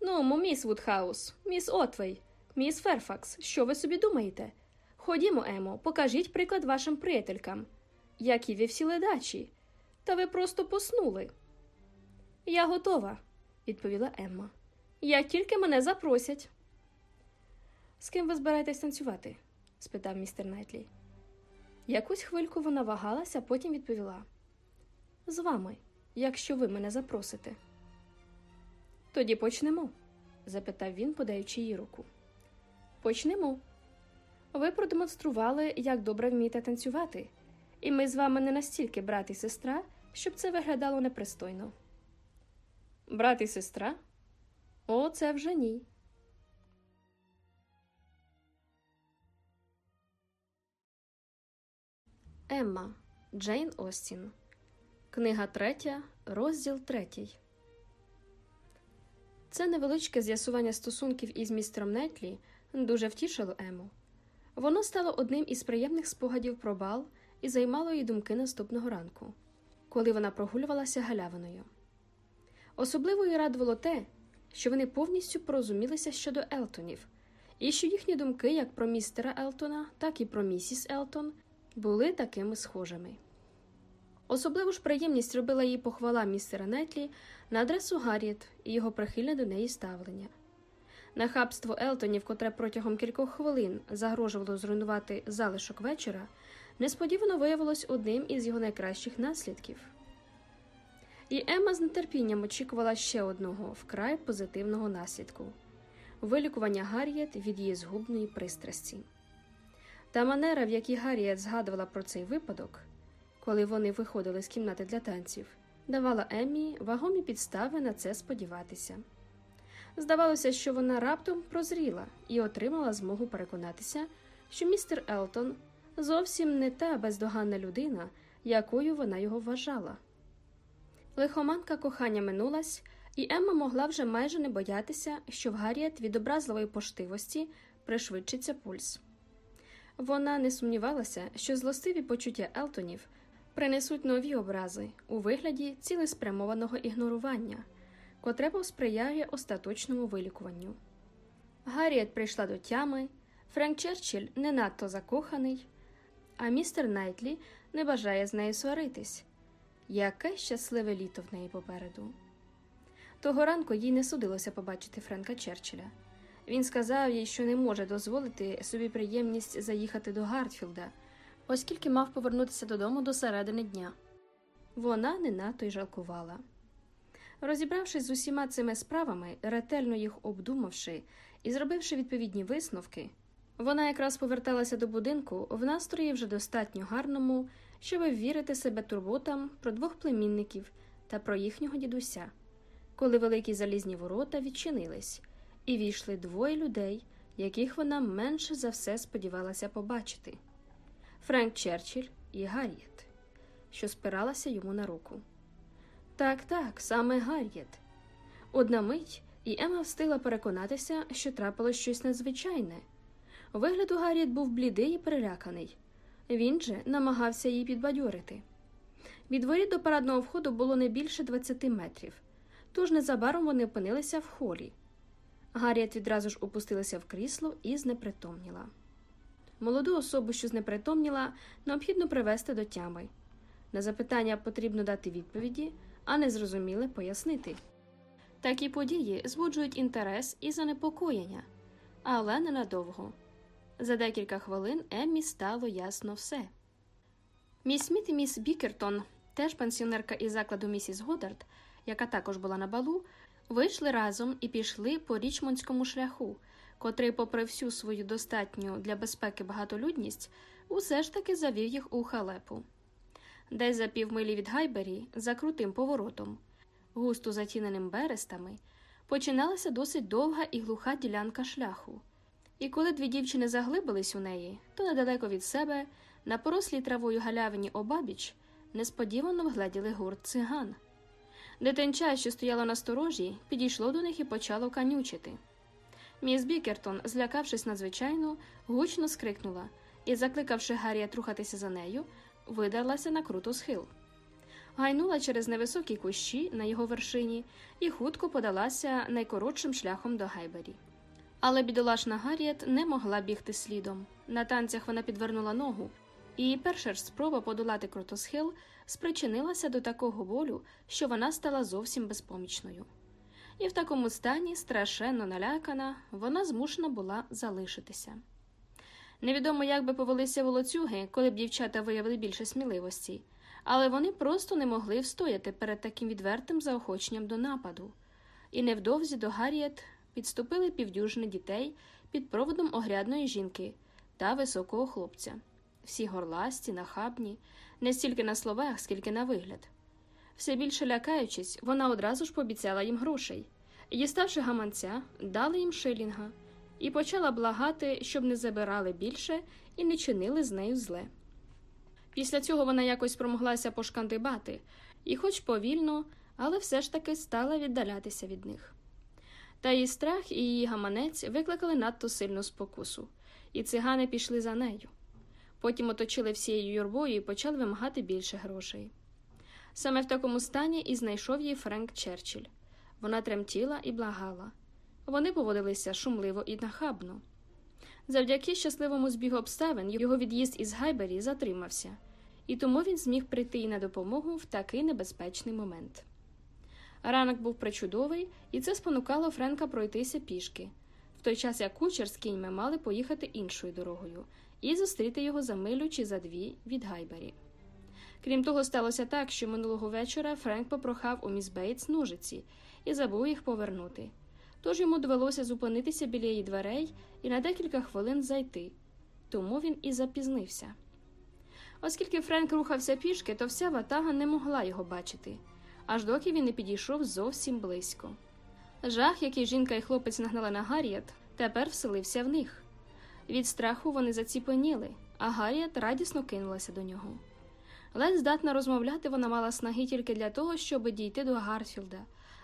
Speaker 1: Ну, міс Вудхаус, міс Отвей, міс Ферфакс, що ви собі думаєте? Ходімо, Емо, покажіть приклад вашим приятелькам. Які ви всі ледачі, та ви просто поснули. Я готова, відповіла Емма. Як тільки мене запросять. З ким ви збираєтесь танцювати? спитав містер Найтлі. Якусь хвильку вона вагалася, потім відповіла: З вами, якщо ви мене запросите. Тоді почнемо, запитав він, подаючи їй руку. Почнемо. Ви продемонстрували, як добре вмієте танцювати, і ми з вами не настільки брат і сестра, щоб це виглядало непристойно. Брат і сестра? О, це вже ні. Емма Джейн Остін. Книга третя, розділ третій. Це невеличке з'ясування стосунків із містером Нетлі дуже втішило Ему. Воно стало одним із приємних спогадів про бал і займало її думки наступного ранку, коли вона прогулювалася галявиною. Особливо її радувало те, що вони повністю порозумілися щодо Елтонів, і що їхні думки як про містера Елтона, так і про місіс Елтон були такими схожими. Особливу ж приємність робила їй похвала містера Нетлі на адресу Гарріет і його прихильне до неї ставлення. Нахабство Елтонів, котре протягом кількох хвилин загрожувало зруйнувати залишок вечора, несподівано виявилось одним із його найкращих наслідків. І Емма з нетерпінням очікувала ще одного вкрай позитивного наслідку вилікування Гарріет від її згубної пристрасті. Та манера, в якій Гарріет згадувала про цей випадок, коли вони виходили з кімнати для танців, давала Еммі вагомі підстави на це сподіватися. Здавалося, що вона раптом прозріла і отримала змогу переконатися, що містер Елтон зовсім не та бездоганна людина, якою вона його вважала. Лихоманка кохання минулась, і Емма могла вже майже не боятися, що в Гарріет від образливої поштивості пришвидшиться пульс. Вона не сумнівалася, що злостиві почуття Елтонів принесуть нові образи у вигляді цілеспрямованого ігнорування, котре посприяє остаточному вилікуванню. Гарріет прийшла до тями, Френк Черчилль не надто закоханий, а містер Найтлі не бажає з нею сваритись. Яке щасливе літо в неї попереду. Того ранку їй не судилося побачити Френка Черчилля. Він сказав їй, що не може дозволити собі приємність заїхати до Гартфілда, оскільки мав повернутися додому до середини дня. Вона не надто й жалкувала. Розібравшись з усіма цими справами, ретельно їх обдумавши і зробивши відповідні висновки, вона якраз поверталася до будинку в настрої вже достатньо гарному, щоб ввірити себе турботам про двох племінників та про їхнього дідуся, коли великі залізні ворота відчинились, і війшли двоє людей, яких вона менше за все сподівалася побачити Френк Черчилль і Гарріет, що спиралася йому на руку. Так, так, саме Гарріет. Одна мить, і Ема встигла переконатися, що трапилось щось надзвичайне. Вигляд у Гарріет був блідий і переляканий. Він же намагався її підбадьорити. Від воріт до парадного входу було не більше 20 метрів, тож незабаром вони опинилися в холі. Гарріет відразу ж опустилася в крісло і знепритомніла. Молоду особу, що знепритомніла, необхідно привести до тями. На запитання потрібно дати відповіді, а незрозуміле пояснити. Такі події збуджують інтерес і занепокоєння, але ненадовго. За декілька хвилин Еммі стало ясно все. Міс Сміт і міс Бікертон, теж пенсіонерка із закладу місіс Годдард, яка також була на балу, вийшли разом і пішли по річмондському шляху, котрий, попри всю свою достатню для безпеки багатолюдність, усе ж таки завів їх у халепу. Десь за півмилі від Гайбері, за крутим поворотом, густо затіненим берестами, починалася досить довга і глуха ділянка шляху. І коли дві дівчини заглибились у неї, то недалеко від себе, на порослій травою галявині обабіч, несподівано вгледіли гурт циган. Дитинча, що стояло на сторожі, підійшло до них і почало канючити. Міс Бікертон, злякавшись надзвичайно, гучно скрикнула і, закликавши Гаррія рухатися за нею, видарлася на круто схил. Гайнула через невисокі кущі на його вершині і хутко подалася найкоротшим шляхом до Гайбері. Але бідолашна Гарріет не могла бігти слідом. На танцях вона підвернула ногу, і перша ж спроба подолати крутосхил спричинилася до такого болю, що вона стала зовсім безпомічною. І в такому стані, страшенно налякана, вона змушена була залишитися. Невідомо, як би повелися волоцюги, коли б дівчата виявили більше сміливості, але вони просто не могли встояти перед таким відвертим заохоченням до нападу, і невдовзі до Гарріет підступили півдюжини дітей під проводом огрядної жінки та високого хлопця, всі горласті, нахабні, не стільки на словах, скільки на вигляд. Все більше лякаючись, вона одразу ж пообіцяла їм грошей, діставши гаманця, дали їм шилінга і почала благати, щоб не забирали більше і не чинили з нею зле. Після цього вона якось спромоглася пошкандибати, і, хоч повільно, але все ж таки стала віддалятися від них. Та її страх і її гаманець викликали надто сильну спокусу, і цигани пішли за нею. Потім оточили всією юрбою і почали вимагати більше грошей. Саме в такому стані і знайшов її Френк Черчилль. Вона тремтіла і благала. Вони поводилися шумливо і нахабно. Завдяки щасливому збігу обставин його від'їзд із Гайбері затримався, і тому він зміг прийти і на допомогу в такий небезпечний момент. Ранок був причудовий, і це спонукало Френка пройтися пішки, в той час як кучер з кіньми мали поїхати іншою дорогою і зустріти його за милю чи за дві від Гайбері. Крім того, сталося так, що минулого вечора Френк попрохав у міс Бейтс ножиці і забув їх повернути. Тож йому довелося зупинитися біля її дверей і на декілька хвилин зайти, тому він і запізнився. Оскільки Френк рухався пішки, то вся ватага не могла його бачити, аж доки він не підійшов зовсім близько. Жах, який жінка і хлопець нагнали на Гарріет, тепер вселився в них. Від страху вони заціпеніли, а Гарріет радісно кинулася до нього. Ледь здатна розмовляти, вона мала снаги тільки для того, щоб дійти до Гарфілда,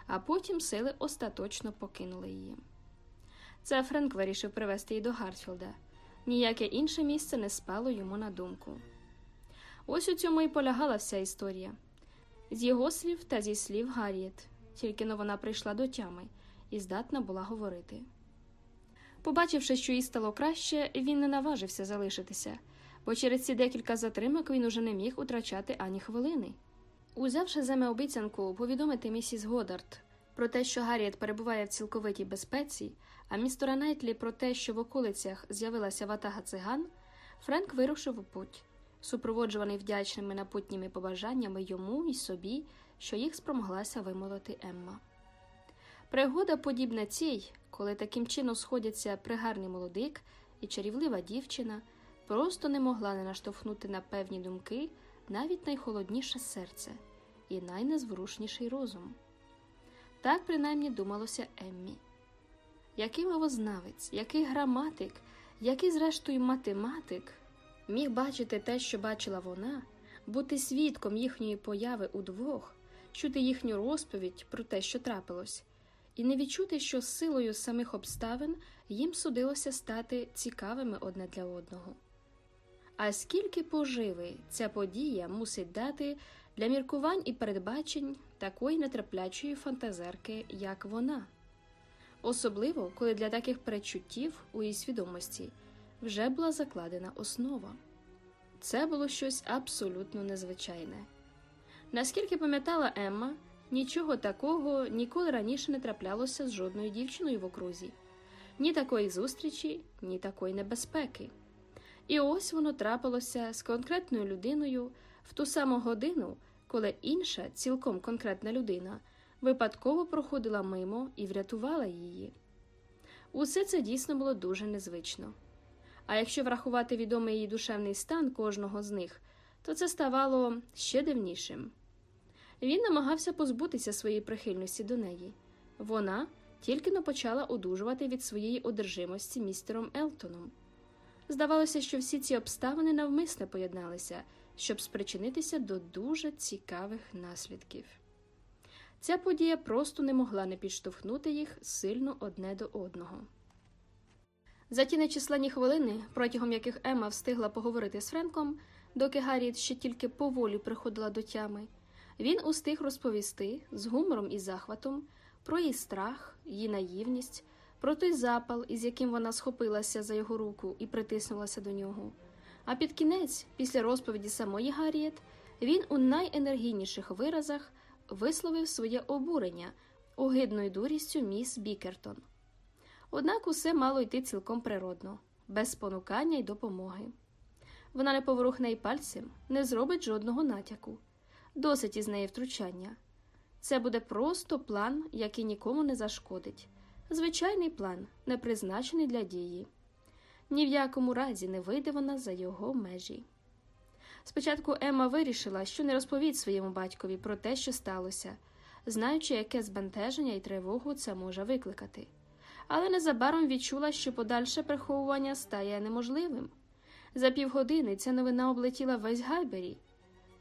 Speaker 1: а потім сили остаточно покинули її. Це Френк вирішив привезти її до Гарфілда. Ніяке інше місце не спало йому на думку. Ось у цьому і полягала вся історія з його слів та зі слів Гарріет, тільки но вона прийшла до тями і здатна була говорити. Побачивши, що їй стало краще, він не наважився залишитися, бо через ці декілька затримок він уже не міг утрачати ані хвилини. Узявши за обіцянку повідомити місіс Годард про те, що Гарріет перебуває в цілковитій безпеці, а містера Найтлі про те, що в околицях з'явилася ватага циган, Френк вирушив у путь, супроводжуваний вдячними напутніми побажаннями йому і собі, що їх спромоглася вимолити Емма. Пригода подібна цій, коли таким чином сходяться пригарний молодик і чарівлива дівчина, просто не могла не наштовхнути на певні думки навіть найхолодніше серце і найнезворушніший розум. Так принаймні думалося Еммі. Який мовознавець, який граматик, який, зрештою, математик міг бачити те, що бачила вона, бути свідком їхньої появи удвох, чути їхню розповідь про те, що трапилось, і не відчути, що силою самих обставин їм судилося стати цікавими одне для одного. А скільки поживи ця подія мусить дати для міркувань і передбачень такої нетраплячої фантазерки, як вона, особливо коли для таких перечуттів у її свідомості вже була закладена основа. Це було щось абсолютно незвичайне. Наскільки пам'ятала Емма, нічого такого ніколи раніше не траплялося з жодною дівчиною в окрузі, ні такої зустрічі, ні такої небезпеки. І ось воно трапилося з конкретною людиною в ту саму годину, коли інша, цілком конкретна людина, випадково проходила мимо і врятувала її. Усе це дійсно було дуже незвично. А якщо врахувати відомий її душевний стан кожного з них, то це ставало ще дивнішим. Він намагався позбутися своєї прихильності до неї. Вона тільки но почала одужувати від своєї одержимості містером Елтоном. Здавалося, що всі ці обставини навмисне поєдналися, щоб спричинитися до дуже цікавих наслідків. Ця подія просто не могла не підштовхнути їх сильно одне до одного. За ті нечисленні хвилини, протягом яких Ема встигла поговорити з Френком, доки Гарріет ще тільки поволі приходила до тями, він устиг розповісти з гумором і захватом про її страх, її наївність, про той запал, із яким вона схопилася за його руку і притиснулася до нього. А під кінець, після розповіді самої Гарріет, він у найенергійніших виразах висловив своє обурення огидною дурістю міс Бікертон. Однак усе мало йти цілком природно, без спонукання й допомоги. Вона не поворухне й пальцем, не зробить жодного натяку, досить із неї втручання. Це буде просто план, який нікому не зашкодить. Звичайний план, не призначений для дії. Ні в якому разі не вийде вона за його межі. Спочатку Емма вирішила, що не розповість своєму батькові про те, що сталося, знаючи, яке збентеження і тривогу це може викликати але незабаром відчула, що подальше приховування стає неможливим. За півгодини ця новина облетіла весь Гайбері.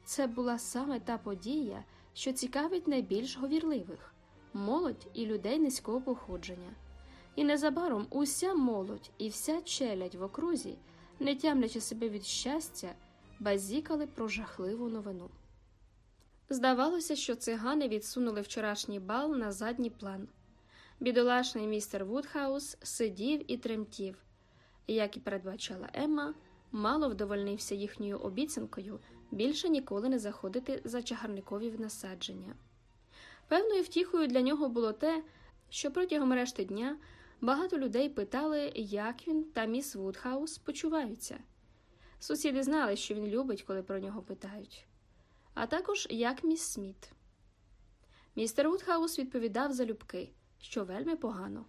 Speaker 1: Це була саме та подія, що цікавить найбільш говірливих молодь і людей низького походження. І незабаром уся молодь і вся челядь в окрузі, не тямлячи себе від щастя, базікали про жахливу новину. Здавалося, що цигани відсунули вчорашній бал на задній план. Бідолашний містер Вудхаус сидів і тремтів, як і передбачала Емма, мало вдовольнився їхньою обіцянкою більше ніколи не заходити за чагарникові насадження. Певною втіхою для нього було те, що протягом решти дня багато людей питали, як він та міс Вудхаус почуваються. Сусіди знали, що він любить, коли про нього питають, а також як міс Сміт. Містер Вудхаус відповідав залюбки що вельми погано.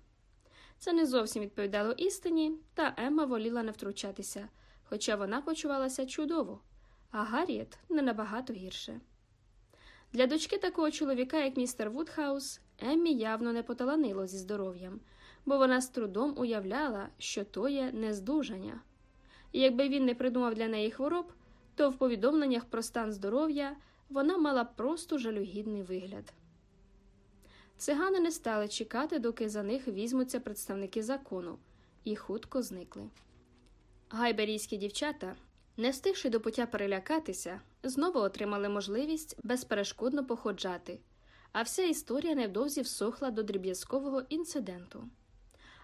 Speaker 1: Це не зовсім відповідало істині, та Емма воліла не втручатися, хоча вона почувалася чудово, а Гарріет не набагато гірше. Для дочки такого чоловіка, як містер Вудхаус, Еммі явно не поталанило зі здоров'ям, бо вона з трудом уявляла, що то є нездужання. І якби він не придумав для неї хвороб, то в повідомленнях про стан здоров'я вона мала просто жалюгідний вигляд. Цигани не стали чекати, доки за них візьмуться представники закону, і хутко зникли. Гайберійські дівчата, не встигши до пуття перелякатися, знову отримали можливість безперешкодно походжати, а вся історія невдовзі всохла до дріб'язкового інциденту.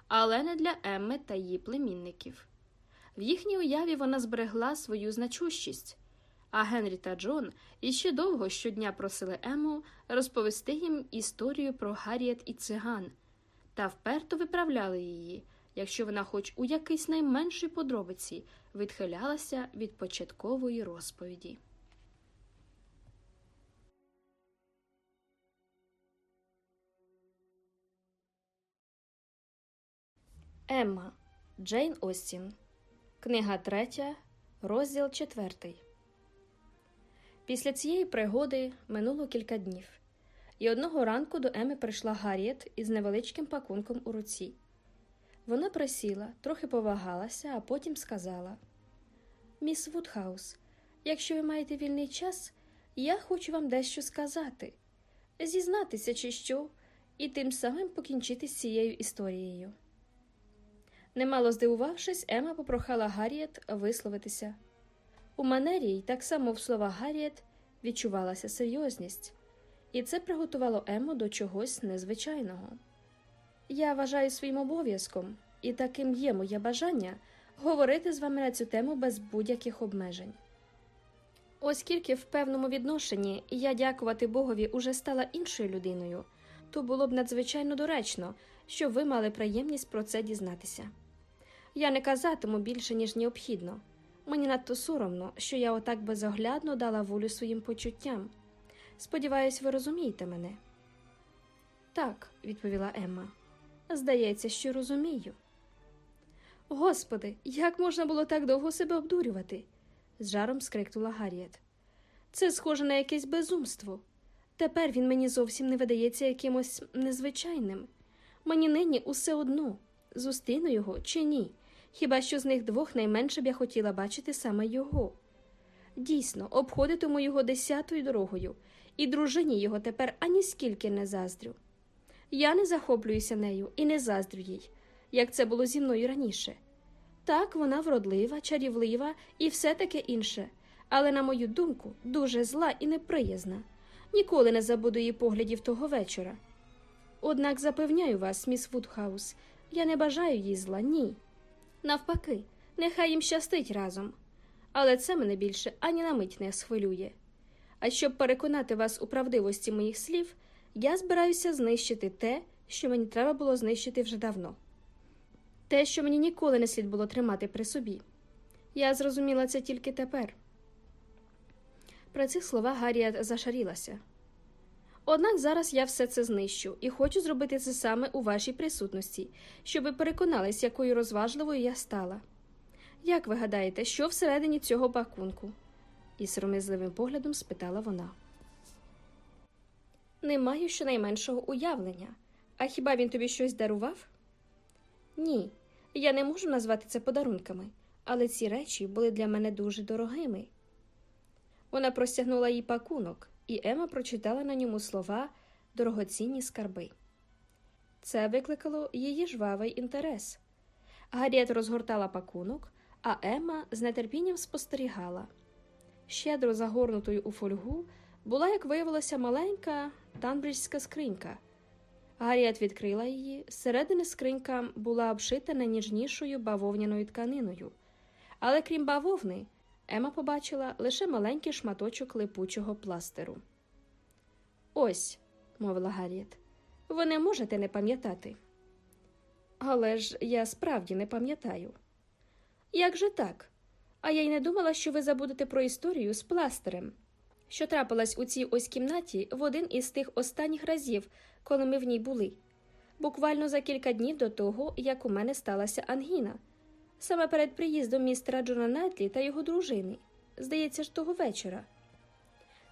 Speaker 1: Але не для Емми та її племінників. В їхній уяві вона зберегла свою значущість. А Генрі та Джон іще довго щодня просили Ему розповісти їм історію про Гарріет і циган, та вперто виправляли її, якщо вона, хоч у якійсь найменшій подробиці, відхилялася від початкової розповіді. Емма Джейн Остін. Книга третя, розділ четвертий. Після цієї пригоди минуло кілька днів, і одного ранку до Еми прийшла Гарріет із невеличким пакунком у руці. Вона присіла, трохи повагалася, а потім сказала: Міс Вудхаус, якщо ви маєте вільний час, я хочу вам дещо сказати, зізнатися, чи що, і тим самим покінчити з цією історією. Немало здивувавшись, Ема попрохала Гарріет висловитися. У манері й так само в словах Гарріет відчувалася серйозність, і це приготувало Ему до чогось незвичайного. Я вважаю своїм обов'язком, і таким є моє бажання говорити з вами на цю тему без будь-яких обмежень. Оскільки в певному відношенні я дякувати Богові уже стала іншою людиною, то було б надзвичайно доречно, щоб ви мали приємність про це дізнатися. Я не казатиму більше, ніж необхідно. Мені надто соромно, що я отак безоглядно дала волю своїм почуттям. Сподіваюсь, ви розумієте мене. Так, відповіла Емма. Здається, що розумію. Господи, як можна було так довго себе обдурювати? з жаром скрикнула Гарріет. Це схоже на якесь безумство. Тепер він мені зовсім не видається якимось незвичайним. Мені нині усе одно зустріну його чи ні. Хіба що з них двох найменше б я хотіла бачити саме його. Дійсно, обходитиму його десятою дорогою, і дружині його тепер ані скільки не заздрю. Я не захоплююся нею і не заздрю їй, як це було зі мною раніше. Так, вона вродлива, чарівлива і все таке інше, але, на мою думку, дуже зла і неприязна. Ніколи не забуду її поглядів того вечора. Однак запевняю вас, міс Вудхаус, я не бажаю їй зла, ні. Навпаки, нехай їм щастить разом. Але це мене більше ані на мить не схвилює. А щоб переконати вас у правдивості моїх слів, я збираюся знищити те, що мені треба було знищити вже давно. Те, що мені ніколи не слід було тримати при собі. Я зрозуміла це тільки тепер. При цих словах Гарріет зашарілася. Однак зараз я все це знищу і хочу зробити це саме у вашій присутності, щоб ви переконались, якою розважливою я стала. Як ви гадаєте, що всередині цього пакунку? і сором'язливим поглядом спитала вона. Не маю щонайменшого уявлення. А хіба він тобі щось дарував? Ні, я не можу назвати це подарунками, але ці речі були для мене дуже дорогими. Вона простягнула їй пакунок, і Ема прочитала на ньому слова дорогоцінні скарби. Це викликало її жвавий інтерес. Гарріет розгортала пакунок, а Ема з нетерпінням спостерігала. Щедро загорнутою у фольгу була, як виявилося, маленька танбриджська скринька. Гарріет відкрила її. Зсередини скринька була обшита найніжнішою бавовняною тканиною, але крім бавовни, Ема побачила лише маленький шматочок липучого пластеру. Ось, мовила Гарріет, ви не можете не пам'ятати. Але ж я справді не пам'ятаю. Як же так? А я й не думала, що ви забудете про історію з пластирем, що трапилась у цій ось кімнаті в один із тих останніх разів, коли ми в ній були, буквально за кілька днів до того, як у мене сталася ангіна, саме перед приїздом містера Джона Найтлі та його дружини, здається ж, того вечора.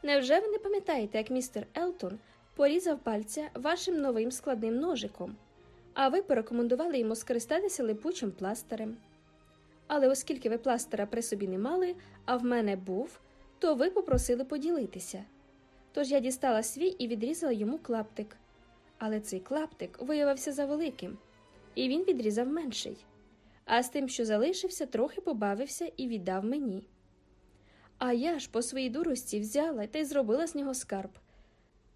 Speaker 1: Невже ви не пам'ятаєте, як містер Елтон порізав пальця вашим новим складним ножиком, а ви порекомендували йому скористатися липучим пластирем? Але оскільки ви пластира при собі не мали, а в мене був, то ви попросили поділитися. Тож я дістала свій і відрізала йому клаптик. Але цей клаптик виявився завеликим, і він відрізав менший. А з тим, що залишився, трохи побавився і віддав мені. А я ж по своїй дурості взяла та й зробила з нього скарб.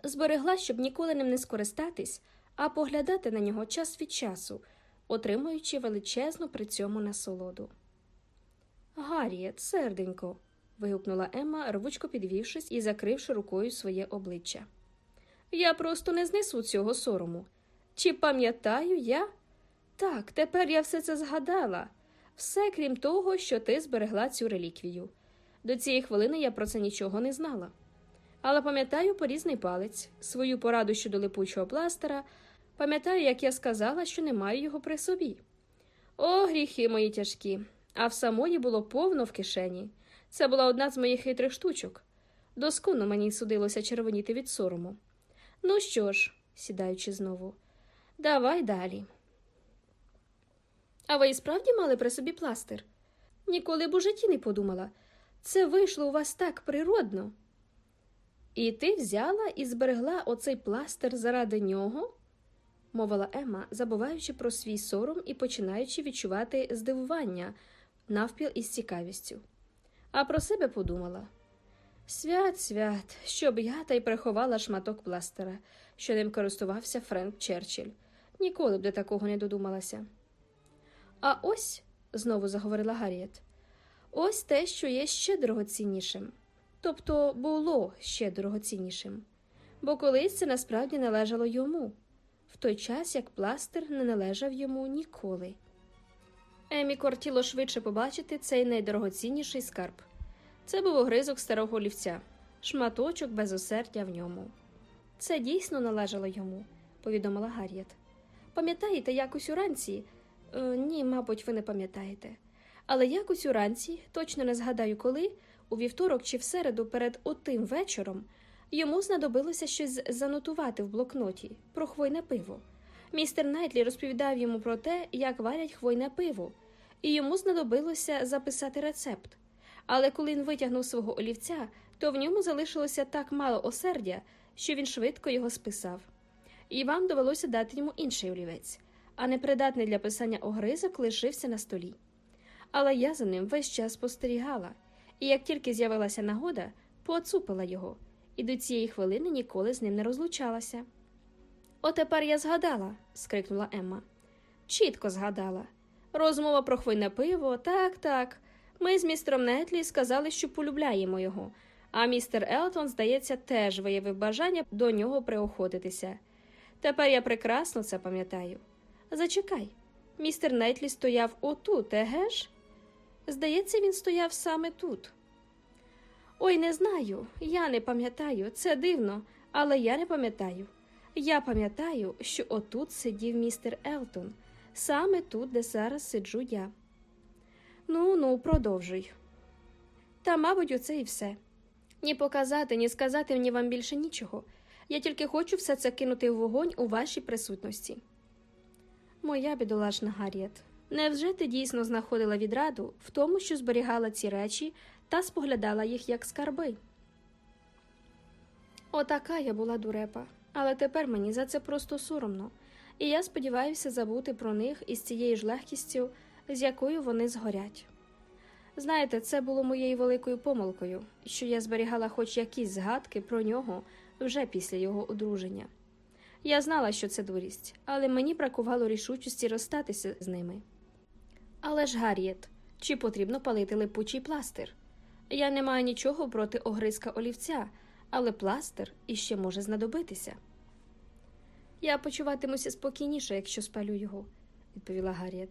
Speaker 1: Зберегла, щоб ніколи ним не скористатись, а поглядати на нього час від часу, отримуючи величезну при цьому насолоду. Гарріет, серденько. вигукнула Емма, рвучко підвівшись і закривши рукою своє обличчя. Я просто не знесу цього сорому. Чи пам'ятаю я? Так, тепер я все це згадала, все крім того, що ти зберегла цю реліквію. До цієї хвилини я про це нічого не знала. Але пам'ятаю порізний палець, свою пораду щодо липучого пластера, пам'ятаю, як я сказала, що не маю його при собі. О, гріхи мої тяжкі, а в самої було повно в кишені. Це була одна з моїх хитрих штучок. Досконно мені судилося червоніти від сорому. Ну що ж, сідаючи знову, давай далі. А ви і справді мали при собі пластир? Ніколи б у житті не подумала. Це вийшло у вас так природно. І ти взяла і зберегла оцей пластир заради нього? мовила Емма, забуваючи про свій сором і починаючи відчувати здивування навпіл із цікавістю. А про себе подумала свят, свят, щоб я та й приховала шматок пластера, що ним користувався Френк Черчилль. Ніколи б до такого не додумалася. А ось, знову заговорила Гарріет, ось те, що є ще дорогоціннішим. Тобто було ще дорогоціннішим, бо колись це насправді належало йому, в той час як пластир не належав йому ніколи. Емі кортіло швидше побачити цей найдорогоцінніший скарб. Це був огризок старого олівця, шматочок безосердя в ньому. Це дійсно належало йому, повідомила Гарріет. Пам'ятаєте, якось уранці? Е, ні, мабуть, ви не пам'ятаєте. Але якось уранці, точно не згадаю коли, у вівторок чи в середу перед отим вечором, йому знадобилося щось занотувати в блокноті про хвойне пиво. Містер Найтлі розповідав йому про те, як варять хвойне пиво, і йому знадобилося записати рецепт. Але коли він витягнув свого олівця, то в ньому залишилося так мало осердя, що він швидко його списав. І вам довелося дати йому інший олівець, а непридатний для писання огризок лишився на столі. Але я за ним весь час спостерігала, і як тільки з'явилася нагода, поцупила його, і до цієї хвилини ніколи з ним не розлучалася. Отепер я згадала, скрикнула Емма. Чітко згадала. Розмова про хвойне пиво, так, так. Ми з містером Нетлі сказали, що полюбляємо його, а містер Елтон, здається, теж виявив бажання до нього приохотитися. Тепер я прекрасно це пам'ятаю. Зачекай, містер Нетлі стояв отут, еге ж? Здається, він стояв саме тут. Ой, не знаю, я не пам'ятаю, це дивно, але я не пам'ятаю. Я пам'ятаю, що отут сидів містер Елтон, саме тут, де зараз сиджу я. Ну, ну, продовжуй. Та, мабуть, оце і все. Ні показати, ні сказати мені вам більше нічого. Я тільки хочу все це кинути в вогонь у вашій присутності. Моя бідолашна Гарріет, невже ти дійсно знаходила відраду в тому, що зберігала ці речі та споглядала їх як скарби? Отака я була дурепа, але тепер мені за це просто соромно, і я сподіваюся забути про них із цією ж легкістю, з якою вони згорять. Знаєте, це було моєю великою помилкою, що я зберігала хоч якісь згадки про нього вже після його одруження. Я знала, що це дурість, але мені бракувало рішучості розстатися з ними. Але ж, Гарріет, чи потрібно палити липучий пластир? Я не маю нічого проти огризка олівця, але пластир іще може знадобитися. Я почуватимуся спокійніше, якщо спалю його, відповіла Гарріет.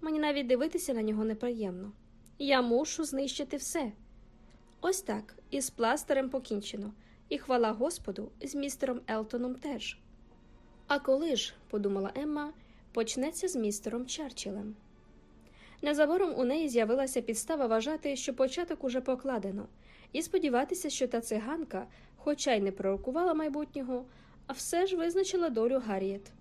Speaker 1: Мені навіть дивитися на нього неприємно. Я мушу знищити все. Ось так, із пластирем покінчено, і хвала Господу, з містером Елтоном теж. А коли ж, подумала Емма, почнеться з містером Черчиллем. Незабаром у неї з'явилася підстава вважати, що початок уже покладено, і сподіватися, що та циганка, хоча й не пророкувала майбутнього, а все ж визначила долю Гарріет.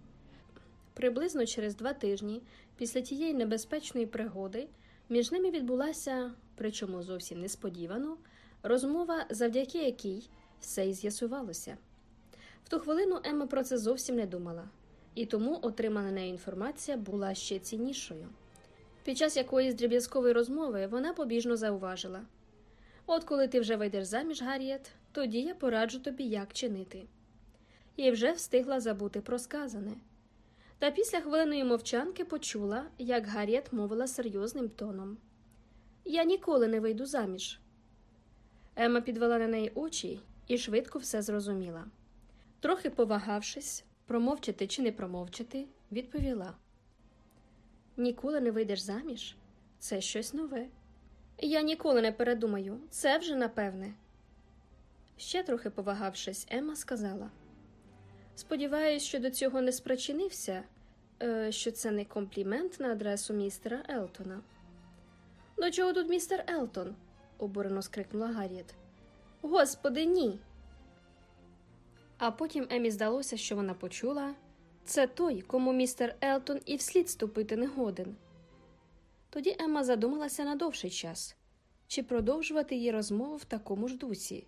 Speaker 1: Приблизно через два тижні після тієї небезпечної пригоди між ними відбулася, причому зовсім несподівано, розмова, завдяки якій все й з'ясувалося. В ту хвилину Емма про це зовсім не думала, і тому отримана нею інформація була ще ціннішою. Під час якоїсь дріб'язкової розмови вона побіжно зауважила От коли ти вже вийдеш заміж, Гарріет, тоді я пораджу тобі, як чинити. І вже встигла забути про сказане. Та після хвилиної мовчанки почула, як Гарріет мовила серйозним тоном Я ніколи не вийду заміж. Ема підвела на неї очі і швидко все зрозуміла. Трохи повагавшись, промовчати чи не промовчати, відповіла Ніколи не вийдеш заміж? Це щось нове. Я ніколи не передумаю, це вже напевне. Ще трохи повагавшись, Емма сказала Сподіваюсь, що до цього не спричинився, що це не комплімент на адресу містера Елтона. До чого тут містер Елтон? обурено скрикнула Гарріет. Господи, ні. А потім Емі здалося, що вона почула це той, кому містер Елтон і вслід ступити не годен. Тоді Емма задумалася на довший час чи продовжувати її розмову в такому ж дусі.